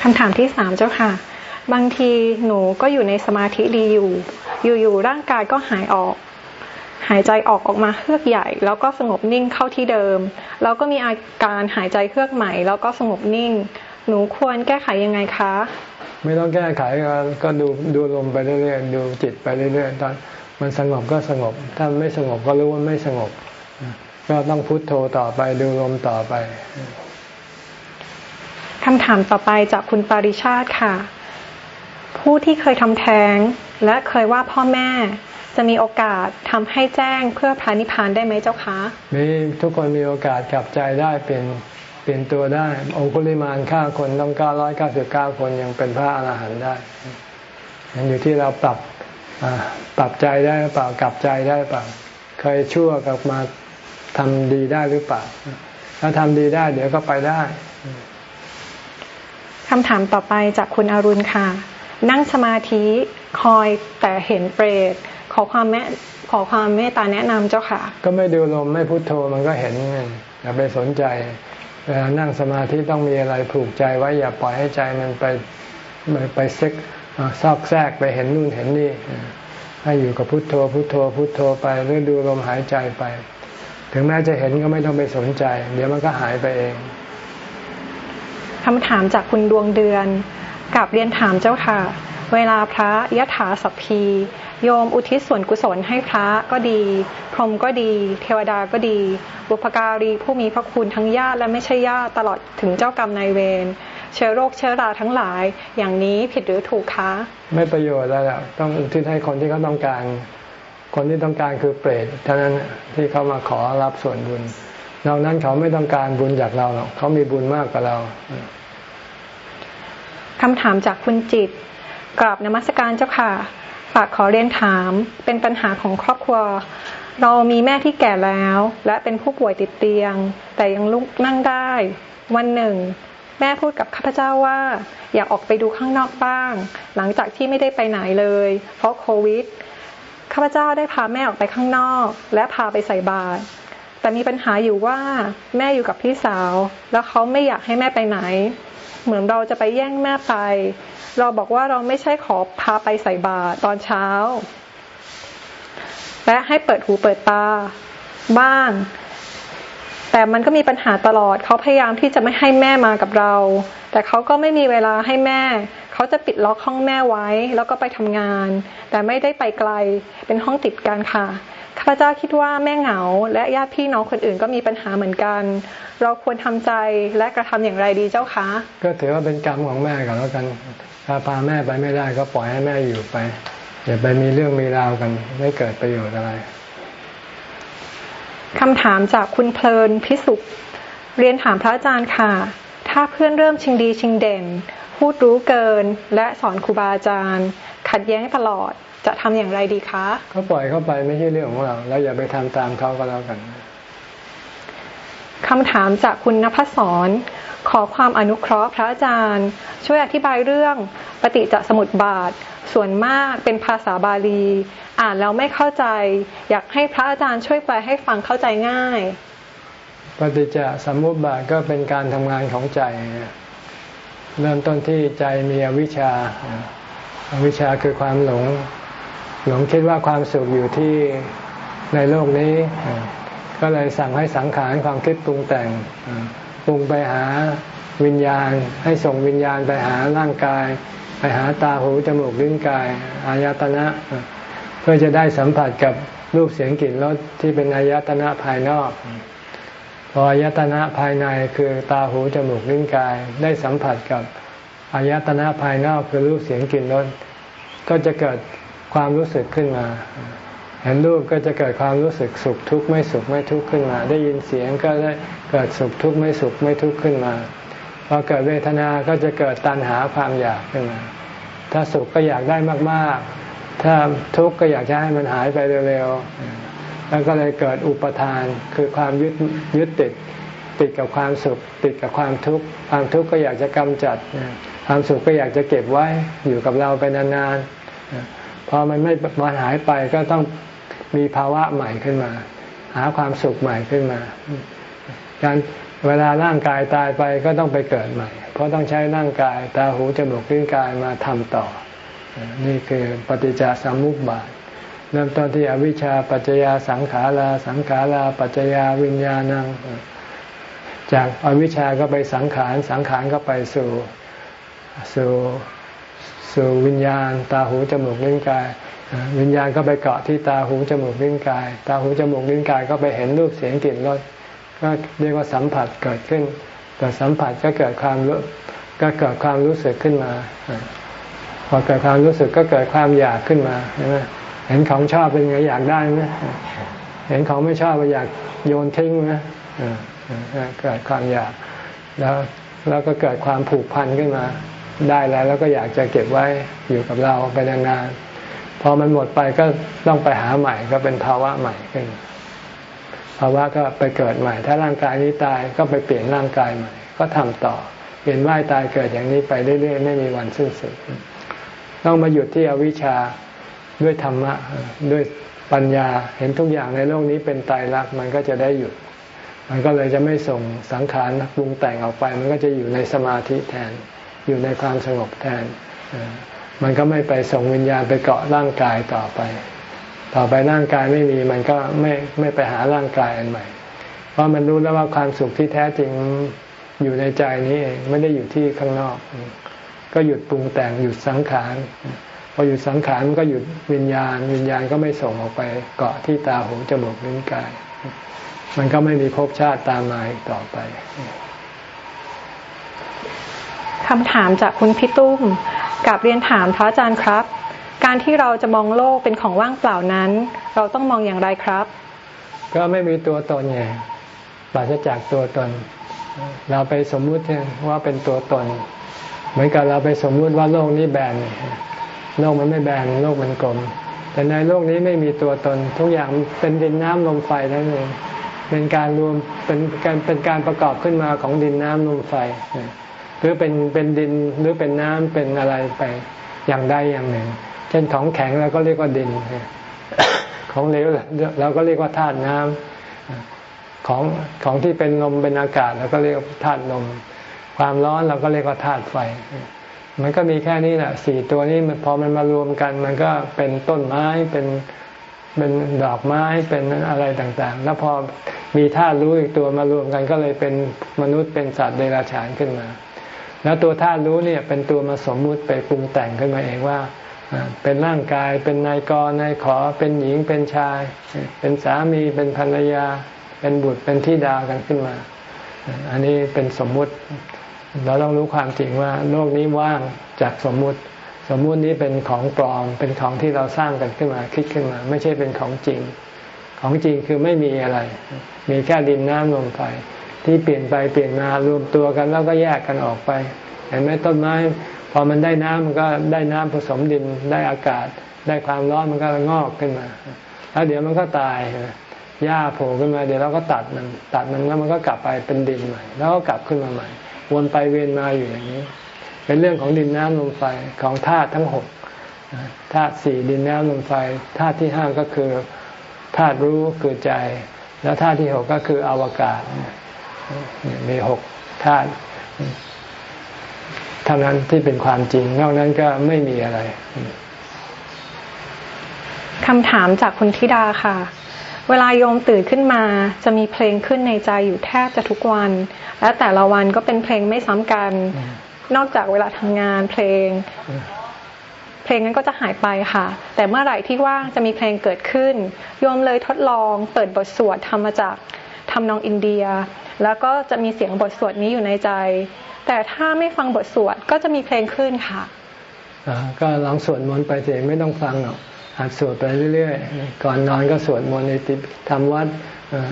คำถามที่สามเจ้าค่ะ บางทีหนูก็อยู่ในสมาธิดีอยู่ อยู่ๆร่างกายก็หายออก หายใจออกออกมาเฮือกใหญ่ แล้วก็สงบนิ่งเข้าที่เดิม แล้วก็มีอาการหายใจเฮือกใหม่ แล้วก็สงบนิ่ง หนูควรแก้ไขยังไงคะ ไม่ต้องแก้ไขก็ดูดูลมไปเรื่อยๆดูจิตไปเรื่อยๆตอนมันสงบก็สงบ ถ้าไม่สงบก็รู้ว่าไม่สงบ ก็ต้องพุโทโธต่อไปดูลมต่อไปคำถามต่อไปจากคุณปาริชาติค่ะ ผู้ที่เคยทำแท้ง และเคยว่าพ่อแม่จะมีโอกาสทำให้แจ้งเพื่อพระนิพพานได้ไหมเจ้าคะมีทุกคนมีโอกาสกลับใจได้เป็นเปลี่ยนตัวได้ องคุลิมานฆ่าคนต้องเก้าร้อยเก้าสิบเก้าคนยังเป็นพระอรหันต์ได้ยังอยู่ที่เราปรับปรับใจได้หรือเปล่ากลับใจได้เปล่าเคยชั่วกลับมา ทำดีได้หรือเปล่า ถ้าทำดีได้ เดี๋ยวก็ไปได้คำถามต่อไปจากคุณอรุณค่ะ นั่งสมาธิคอยแต่เห็นเปรตขอความแม่ขอความเมตตาแนะนำเจ้าค่ะ ก็ไม่ดูลมไม่พุโทโธมันก็เห็นไงอย่าไปสนใจเวลานั่งสมาธิต้องมีอะไรผูกใจไว้อย่าปล่อยให้ใจมันไปไปเซ็กซอกแซกไปเห็นนู่นเห็นนี่ให้อยู่กับพุทโธพุทโธพุทโธไปหรือดูลมหายใจไป ถึงแม้จะเห็นก็ไม่ต้องไปสนใจ เดี๋ยวมันก็หายไปเองคำถามจากคุณดวงเดือนกับเรียนถามเจ้าค่ะ เวลาพระยะถาสัพพี โยมอุทิศส่วนกุศลให้พระก็ดี พรหมก็ดี เทวดาก็ดี บุพการีผู้มีพระคุณทั้งญาติและไม่ใช่ญาติตลอดถึงเจ้ากรรมนายเวรเชื้อโรคเชื้อราทั้งหลาย อย่างนี้ผิดหรือถูกคะ ไม่ประโยชน์แล้วต้องอุทิศให้คนที่เขาต้องการ คนที่ต้องการคือเปรตเท่านั้นที่เขามาขอรับส่วนบุญนอกนั้นเขาไม่ต้องการบุญจากเราหรอกเขามีบุญมากกว่าเราคำถามจากคุณจิตกราบนมัสการเจ้าค่ะ ฝากขอเรียนถามเป็นปัญหาของครอบครัว เรามีแม่ที่แก่แล้ว และเป็นผู้ป่วยติดเตียง แต่ยังลุกนั่งได้ วันหนึ่ง แม่พูดกับข้าพเจ้าว่า อยากออกไปดูข้างนอกบ้าง หลังจากที่ไม่ได้ไปไหนเลย เพราะโควิด ข้าพเจ้าได้พาแม่ออกไปข้างนอก และพาไปใส่บาตรแต่มีปัญหาอยู่ว่าแม่อยู่กับพี่สาว แล้วเขาไม่อยากให้แม่ไปไหน เหมือนเราจะไปแย่งแม่ไป เราบอกว่าเราไม่ใช่ขอพาไปใส่บาตรตอนเช้า และให้เปิดหูเปิดตาบ้าง แต่มันก็มีปัญหาตลอดเขาพยายามที่จะไม่ให้แม่มากับเรา แต่เขาก็ไม่มีเวลาให้แม่ เขาจะปิดล็อกห้องแม่ไว้ แล้วก็ไปทำงาน แต่ไม่ได้ไปไกลเป็นห้องติดกันค่ะข้าพเจ้าคิดว่าแม่เหงา และญาติพี่น้องคนอื่นก็มีปัญหาเหมือนกัน เราควรทำใจและกระทำอย่างไรดีเจ้าคะ ก็ถือว่าเป็นกรรมของแม่ก่อนแล้วกันถ้าพาแม่ไปไม่ได้ก็ปล่อยให้แม่อยู่ไปอย่าไปมีเรื่องมีราวกัน ไม่เกิดประโยชน์อะไรคำถามจากคุณเพลินพิสุข เรียนถามพระอาจารย์ค่ะ ถ้าเพื่อนเริ่มชิงดีชิงเด่น พูดรู้เกินและสอนครูบาอาจารย์ ขัดแย้งตลอดจะทำอย่างไรดีคะเขาปล่อยเข้าไปไม่ใช่เรื่องของเรา แล้วอย่าไปทำตามเขาก็แล้วกันคำถามจากคุณนภัสรขอความอนุเคราะห์พระอาจารย์ ช่วยอธิบายเรื่องปฏิจจสมุทบาท ส่วนมากเป็นภาษาบาลี อ่านแล้วไม่เข้าใจ อยากให้พระอาจารย์ช่วยแปลให้ฟังเข้าใจง่าย ปฏิจจสมุปบาทก็เป็นการทำงานของใจ เริ่มต้นที่ใจมีอวิชชาพ อวิชชาคือความหลง หลงคิดว่าความสุขอยู่ที่ในโลกนี้ ก็เลยสั่งให้สังขารความคิดปรุงแต่งปรุงไปหาวิญญาณ ให้ส่งวิญญาณไปหาร่างกาย ไปหาตาหูจมูกลิ้นกาย อายตนะ เพื่อจะได้สัมผัสกับรูปเสียงกลิ่นรสที่เป็นอายตนะภายนอก พออายตนะภายในคือตาหูจมูกลิ้นกายได้สัมผัสกับ อายตนะภายนอกคือรูปเสียงกลิ่นรสก็จะเกิดความรู้สึกขึ้นมา เห็นรูปก็จะเกิดความรู้สึกสุขทุกข์ไม่สุขไม่ทุกข์ขึ้นมา ได้ยินเสียงก็ได้เกิดสุขทุกข์ไม่สุขไม่ทุกข์ขึ้นมาพอเกิดเวทนาก็จะเกิดตัณหาความอยากขึ้นมา ถ้าสุขก็อยากได้มาก ๆ ถ้าทุกข์ก็อยากจะให้มันหายไปเร็วๆแล้วก็เลยเกิดอุปทานคือความยึดยึดติด ติดกับความสุข ติดกับความทุกข์ความทุกข์ก็อยากจะกำจัด ความสุขก็อยากจะเก็บไว้อยู่กับเราไปนานๆพอมันไม่มาหายไปก็ต้องมีภาวะใหม่ขึ้นมา หาความสุขใหม่ขึ้นมา การเวลาร่างกายตายไปก็ต้องไปเกิดใหม่ เพราะต้องใช้ร่างกายตาหูจมูกลิ้นกายมาทำต่อ นี่คือปฏิจจสมุปบาทเริ่มต้นที่อวิชชาปัจจยาสังขาราสังขาราปัจจยาวิญญาณัง จากอวิชชาก็ไปสังขารสังขารก็ไปสู่สู่สู่วิญญาณ ตาหูจมูกลิ้นกาย วิญญาณก็ไปเกาะที่ตาหูจมูกลิ้นกาย ตาหูจมูกลิ้นกายก็ไปเห็นรูปเสียงกลิ่นรสก็เรียกว่าสัมผัสเกิดขึ้นเกิดสัมผัสก็เกิดความรู้ก็เกิดความรู้สึกขึ้นมาพอเกิดความรู้สึกก็เกิดความอยากขึ้นมาใช่ไหมเห็นของชอบเป็นไงอยากได้ไหมเห็นของไม่ชอบก็อยากโยนทิ้งไหม เกิดความอยากแล้วแล้วก็เกิดความผูกพันขึ้นมา ได้แล้วแล้วก็อยากจะเก็บไว้อยู่กับเราไปนานๆพอมันหมดไปก็ต้องไปหาใหม่ก็เป็นภาวะใหม่ขึ้นภาวะก็ไปเกิดใหม่ ถ้าร่างกายนี้ตายก็ไปเปลี่ยนร่างกายใหม่ ก็ทำต่อเปลี่ยนว่ายตายเกิดอย่างนี้ไปเรื่อยๆไม่มีวันสิ้นสุดต้องมาหยุดที่อวิชชาด้วยธรรมะด้วยปัญญาเห็นทุกอย่างในโลกนี้เป็นตายรักมันก็จะได้หยุด มันก็เลยจะไม่ส่งสังขารปรุงแต่งออกไป มันก็จะอยู่ในสมาธิแทน อยู่ในความสงบแทน มันก็ไม่ไปส่งวิญญาณไปเกาะร่างกายต่อไป ต่อไปร่างกายไม่มีมันก็ไม่ไม่ไปหาร่างกายอันใหม่ เพราะมันรู้แล้วว่าความสุขที่แท้จริงอยู่ในใจนี้เองไม่ได้อยู่ที่ข้างนอก ก็หยุดปรุงแต่งหยุดสังขารพอหยุดสังขารมันก็หยุดวิญญาณ วิญญาณก็ไม่ส่งออกไปเกาะที่ตาหูจมูกลิ้นกาย มันก็ไม่มีภพชาติตามมาอีกต่อไปคำถามจากคุณพี่ตุ้มกับเรียนถามพระอาจารย์ครับ การที่เราจะมองโลกเป็นของว่างเปล่านั้น เราต้องมองอย่างไรครับ ก็ไม่มีตัวตนไงปราศจากตัวตน เราไปสมมุติว่าเป็นตัวตน เหมือนกับเราไปสมมุติว่าโลกนี้แบนโลกมันไม่แบนโลกมันกลม แต่ในโลกนี้ไม่มีตัวตน ทุกอย่างเป็นดินน้ำลมไฟนั่นเอง เป็นการรวมเป็นการเป็นการประกอบขึ้นมาของดินน้ำลมไฟหรือเป็นเป็นดินหรือเป็นน้ำเป็นอะไรไปอย่างใดอย่างหนึ่ง เช่นของแข็งเราก็เรียกว่าดิน ของเหลวเราก็เรียกว่าธาตุน้ำของของที่เป็นลมเป็นอากาศเราก็เรียกว่าธาตุลมความร้อนเราก็เรียกว่าธาตุไฟ มันก็มีแค่นี้แหละสี่ตัวนี้มันพอมันมารวมกัน มันก็เป็นต้นไม้เป็น เป็นดอกไม้เป็นอะไรต่างๆ แล้วพอมีธาตุรู้อีกตัวมารวมกันก็เลยเป็นมนุษย์เป็นสัตว์เดรัจฉานขึ้นมา แล้วตัวธาตุรู้เนี่ยเป็นตัวมาสมมุติไปปรุงแต่งขึ้นมาเองว่า เป็นร่างกายเป็นนายกนายขอเป็นหญิงเป็นชาย เป็นสามีเป็นภรรยา เป็นบุตรเป็นที่ดากันขึ้นมา อันนี้เป็นสมมุติ เราต้องรู้ความจริงว่าโลกนี้ว่างจากสมมุติ สมมุตินี้เป็นของปลอม เป็นของที่เราสร้างกันขึ้นมาคิดขึ้นมา ไม่ใช่เป็นของจริง ของจริงคือไม่มีอะไร มีแค่ดินน้ำลมไฟที่เปลี่ยนไปเปลี่ยนมารวมตัวกันแล้วก็แยกกันออกไปเห็นไหมต้นไม้พอมันได้น้ำมันก็ได้น้ำผสมดินได้อากาศ ได้ความร้อนมันก็งอกขึ้นมา แล้วเดี๋ยวมันก็ตายหญ้าโผล่ขึ้นมาเดี๋ยวเราก็ตัดมัน ตัดมันแล้วมันก็กลับไปเป็นดินใหม่ แล้วก็กลับขึ้นมาใหม่ วนไปเวียนมาอยู่อย่างนี้ เป็นเรื่องของดินน้ำลมไฟของธาตุทั้งหกธาตุสี่ดินน้ำลมไฟธาตุที่ห้าก็คือธาตุรู้คือใจ แล้วธาตุที่หกก็คืออวกาศมีหกธาตุเท่านั้นที่เป็นความจริง นอกนั้นก็ไม่มีอะไรคำถามจากคุณธิดาค่ะ เวลาโยมตื่นขึ้นมาจะมีเพลงขึ้นในใจอยู่แทบจะทุกวัน และแต่ละวันก็เป็นเพลงไม่ซ้ำกัน นอกจากเวลาทำงานเพลง เพลงนั้นก็จะหายไปค่ะ แต่เมื่อไหร่ที่ว่างจะมีเพลงเกิดขึ้นโยมเลยทดลองเปิดบทสวดทำมาจากทำนองอินเดีย แล้วก็จะมีเสียงบทสวดนี้อยู่ในใจ แต่ถ้าไม่ฟังบทสวดก็จะมีเพลงขึ้นค่ะก็ลองสวดมนต์ไปเองไม่ต้องฟังหรอกหัดสวดไปเรื่อยๆ ก่อนนอนก็สวดมนต์ในติทำวัด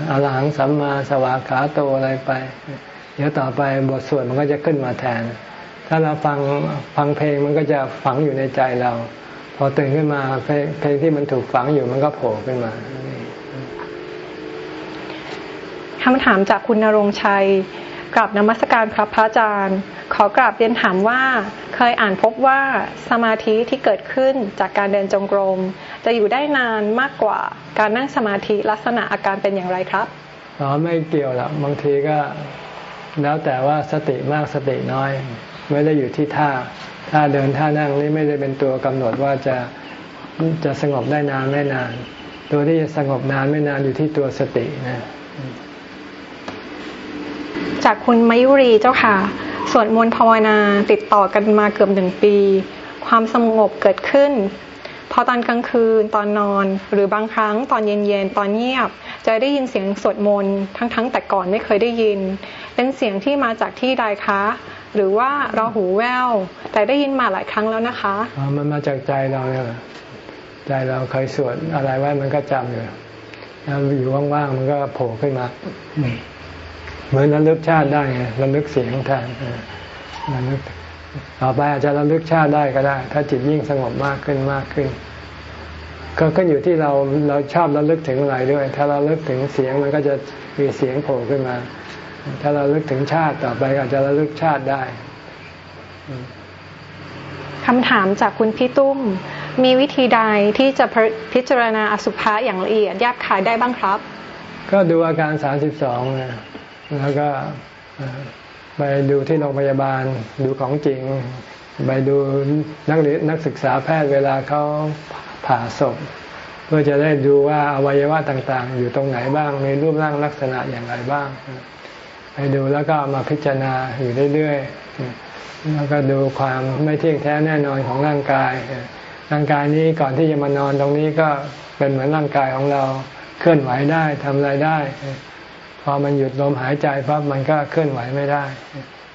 อาหังสัมมาสวากขาโตอะไรไป เดี๋ยวต่อไปบทสวดมันก็จะขึ้นมาแทน ถ้าเราฟังฟังเพลงมันก็จะฝังอยู่ในใจเรา พอตื่นขึ้นมาเพลงเพลงที่มันถูกฝังอยู่มันก็โผล่ขึ้นมาคำถามจากคุณนรงชัยกราบนมัสการครับพระอาจารย์ ขอกราบเรียนถามว่า เคยอ่านพบว่าสมาธิที่เกิดขึ้นจากการเดินจงกรม จะอยู่ได้นานมากกว่าการนั่งสมาธิลักษณะอาการเป็นอย่างไรครับอ๋อไม่เกี่ยวหรอกบางทีก็แล้วแต่ว่าสติมากสติน้อย ไม่ได้อยู่ที่ท่าท่าเดินท่านั่งนี่ไม่ได้เป็นตัวกำหนดว่าจะจะสงบได้นานไม่นาน ตัวที่จะสงบนานไม่นานอยู่ที่ตัวสตินะจากคุณมายุรีเจ้าค่ะสวดมนต์ภาวนาติดต่อกันมาเกือบหนึ่งปี ความสงบเกิดขึ้น พอตอนกลางคืนตอนนอน หรือบางครั้งตอนเย็นๆตอนเงียบ จะได้ยินเสียงสวดมนต์ทั้งๆ แต่ก่อนไม่เคยได้ยิน เป็นเสียงที่มาจากที่ใดคะ หรือว่าเราหูแววแต่ได้ยินมาหลายครั้งแล้วนะคะมันมาจากใจเราเนี่ยใจเราเคยสวดอะไรไว้มันก็จำอยู่แล้วอยู่ว่างๆมันก็โผล่ขึ้นมาเหมือนระลึกชาติได้ไงระลึกเสียงแทนระลึกต่อไปอาจจะระลึกชาติได้ก็ได้ ถ้าจิตยิ่งสงบมากขึ้นมากขึ้น ก็ก็อยู่ที่เราเราชอบระลึกถึงอะไรด้วย ถ้าเราลึกถึงเสียงมันก็จะมีเสียงโผล่ขึ้นมา ถ้าเราลึกถึงชาติต่อไปอาจจะระลึกชาติได้คำถามจากคุณพี่ตุ้ม มีวิธีใดที่จะพิจารณาอสุภะอย่างละเอียดแยบขายได้บ้างครับ ก็ดูอาการสามสิบสองนะแล้วก็ไปดูที่โรงพยาบาลดูของจริง ไปดูนักเรียนนักศึกษาแพทย์เวลาเขาผ่าศพเพื่อจะได้ดูว่าอวัยวะต่างๆ อยู่ตรงไหนบ้าง มีรูปร่างลักษณะอย่างไรบ้างไป ดูแล้วก็มาพิจารณาอยู่เรื่อยๆแล้วก็ดูความไม่เที่ยงแท้แน่นอนของร่างกาย ร่างกายนี้ก่อนที่จะมานอนตรงนี้ก็เป็นเหมือนร่างกายของเราเคลื่อนไหวได้ทำอะไรได้ พอมันหยุดลมหายใจปั๊บมันก็เคลื่อนไหวไม่ได้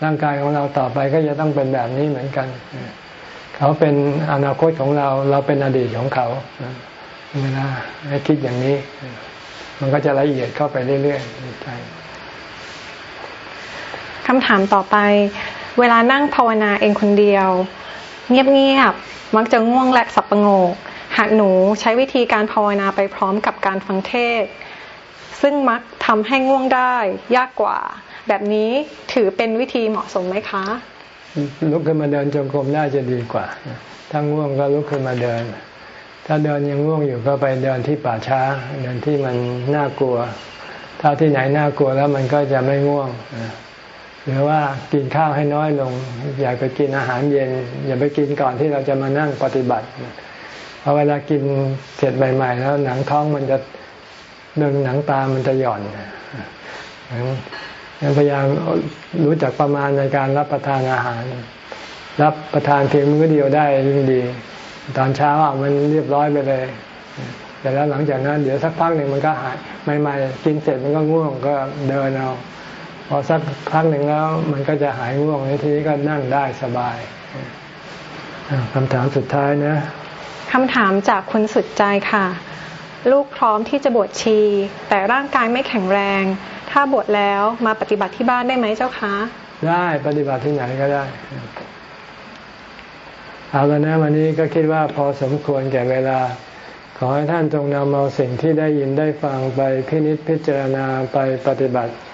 ร่างกายของเราต่อไปก็จะต้องเป็นแบบนี้เหมือนกัน เขาเป็นอนาคตของเราเราเป็นอดีตของเขาเวลาให้คิดอย่างนี้ มันก็จะละเอียดเข้าไปเรื่อยๆใช่ คำถามต่อไป เวลานั่งภาวนาเองคนเดียว เงียบๆมักจะง่วงและสับประงก หากหนูใช้วิธีการภาวนาไปพร้อมกับการฟังเทศ ซึ่งมักทำให้ง่วงได้ยากกว่า แบบนี้ถือเป็นวิธีเหมาะสมไหมคะ ลุกขึ้นมาเดินจงกรมได้จะดีกว่าถ้าง่วงก็ลุกขึ้นมาเดิน ถ้าเดินยังง่วงอยู่ก็ไปเดินที่ป่าช้า เดินที่มันน่ากลัว ถ้าที่ไหนน่ากลัวแล้วมันก็จะไม่ง่วง หรือว่ากินข้าวให้น้อยลง อย่าไปกินอาหารเย็น อย่าไปกินก่อนที่เราจะมานั่งปฏิบัติพราะเวลากินเสร็จใหม่ ๆ แล้วหนังท้องมันจะดึงหนังตามันจะหย่อนพยายามรู้จักประมาณในการรับประทานอาหาร รับประทานเพียงมื้อเดียวได้ยิ่งดี ตอนเช้าอะมันเรียบร้อยไปเลยแต่แล้วหลังจากนั้นเดี๋ยวสักพักหนึ่งมันก็หายใหม่ๆกินเสร็จมันก็ง่วงก็เดินเอา พอสักพักหนึ่งแล้ว มันก็จะหายง่วงในทีนี้ก็นั่งได้สบายคำถามสุดท้ายนะคำถามจากคุณสุดใจค่ะ ลูกพร้อมที่จะบวชชี แต่ร่างกายไม่แข็งแรง ถ้าบวชแล้วมาปฏิบัติที่บ้านได้ไหมเจ้าคะ ได้ปฏิบัติที่ไหนก็ได้เอาแล้วนะวันนี้ก็คิดว่าพอสมควรแก่เวลา ขอให้ท่านจงนำเอาสิ่งที่ได้ยินได้ฟังไปพินิจพิจารณาไปปฏิบัติเ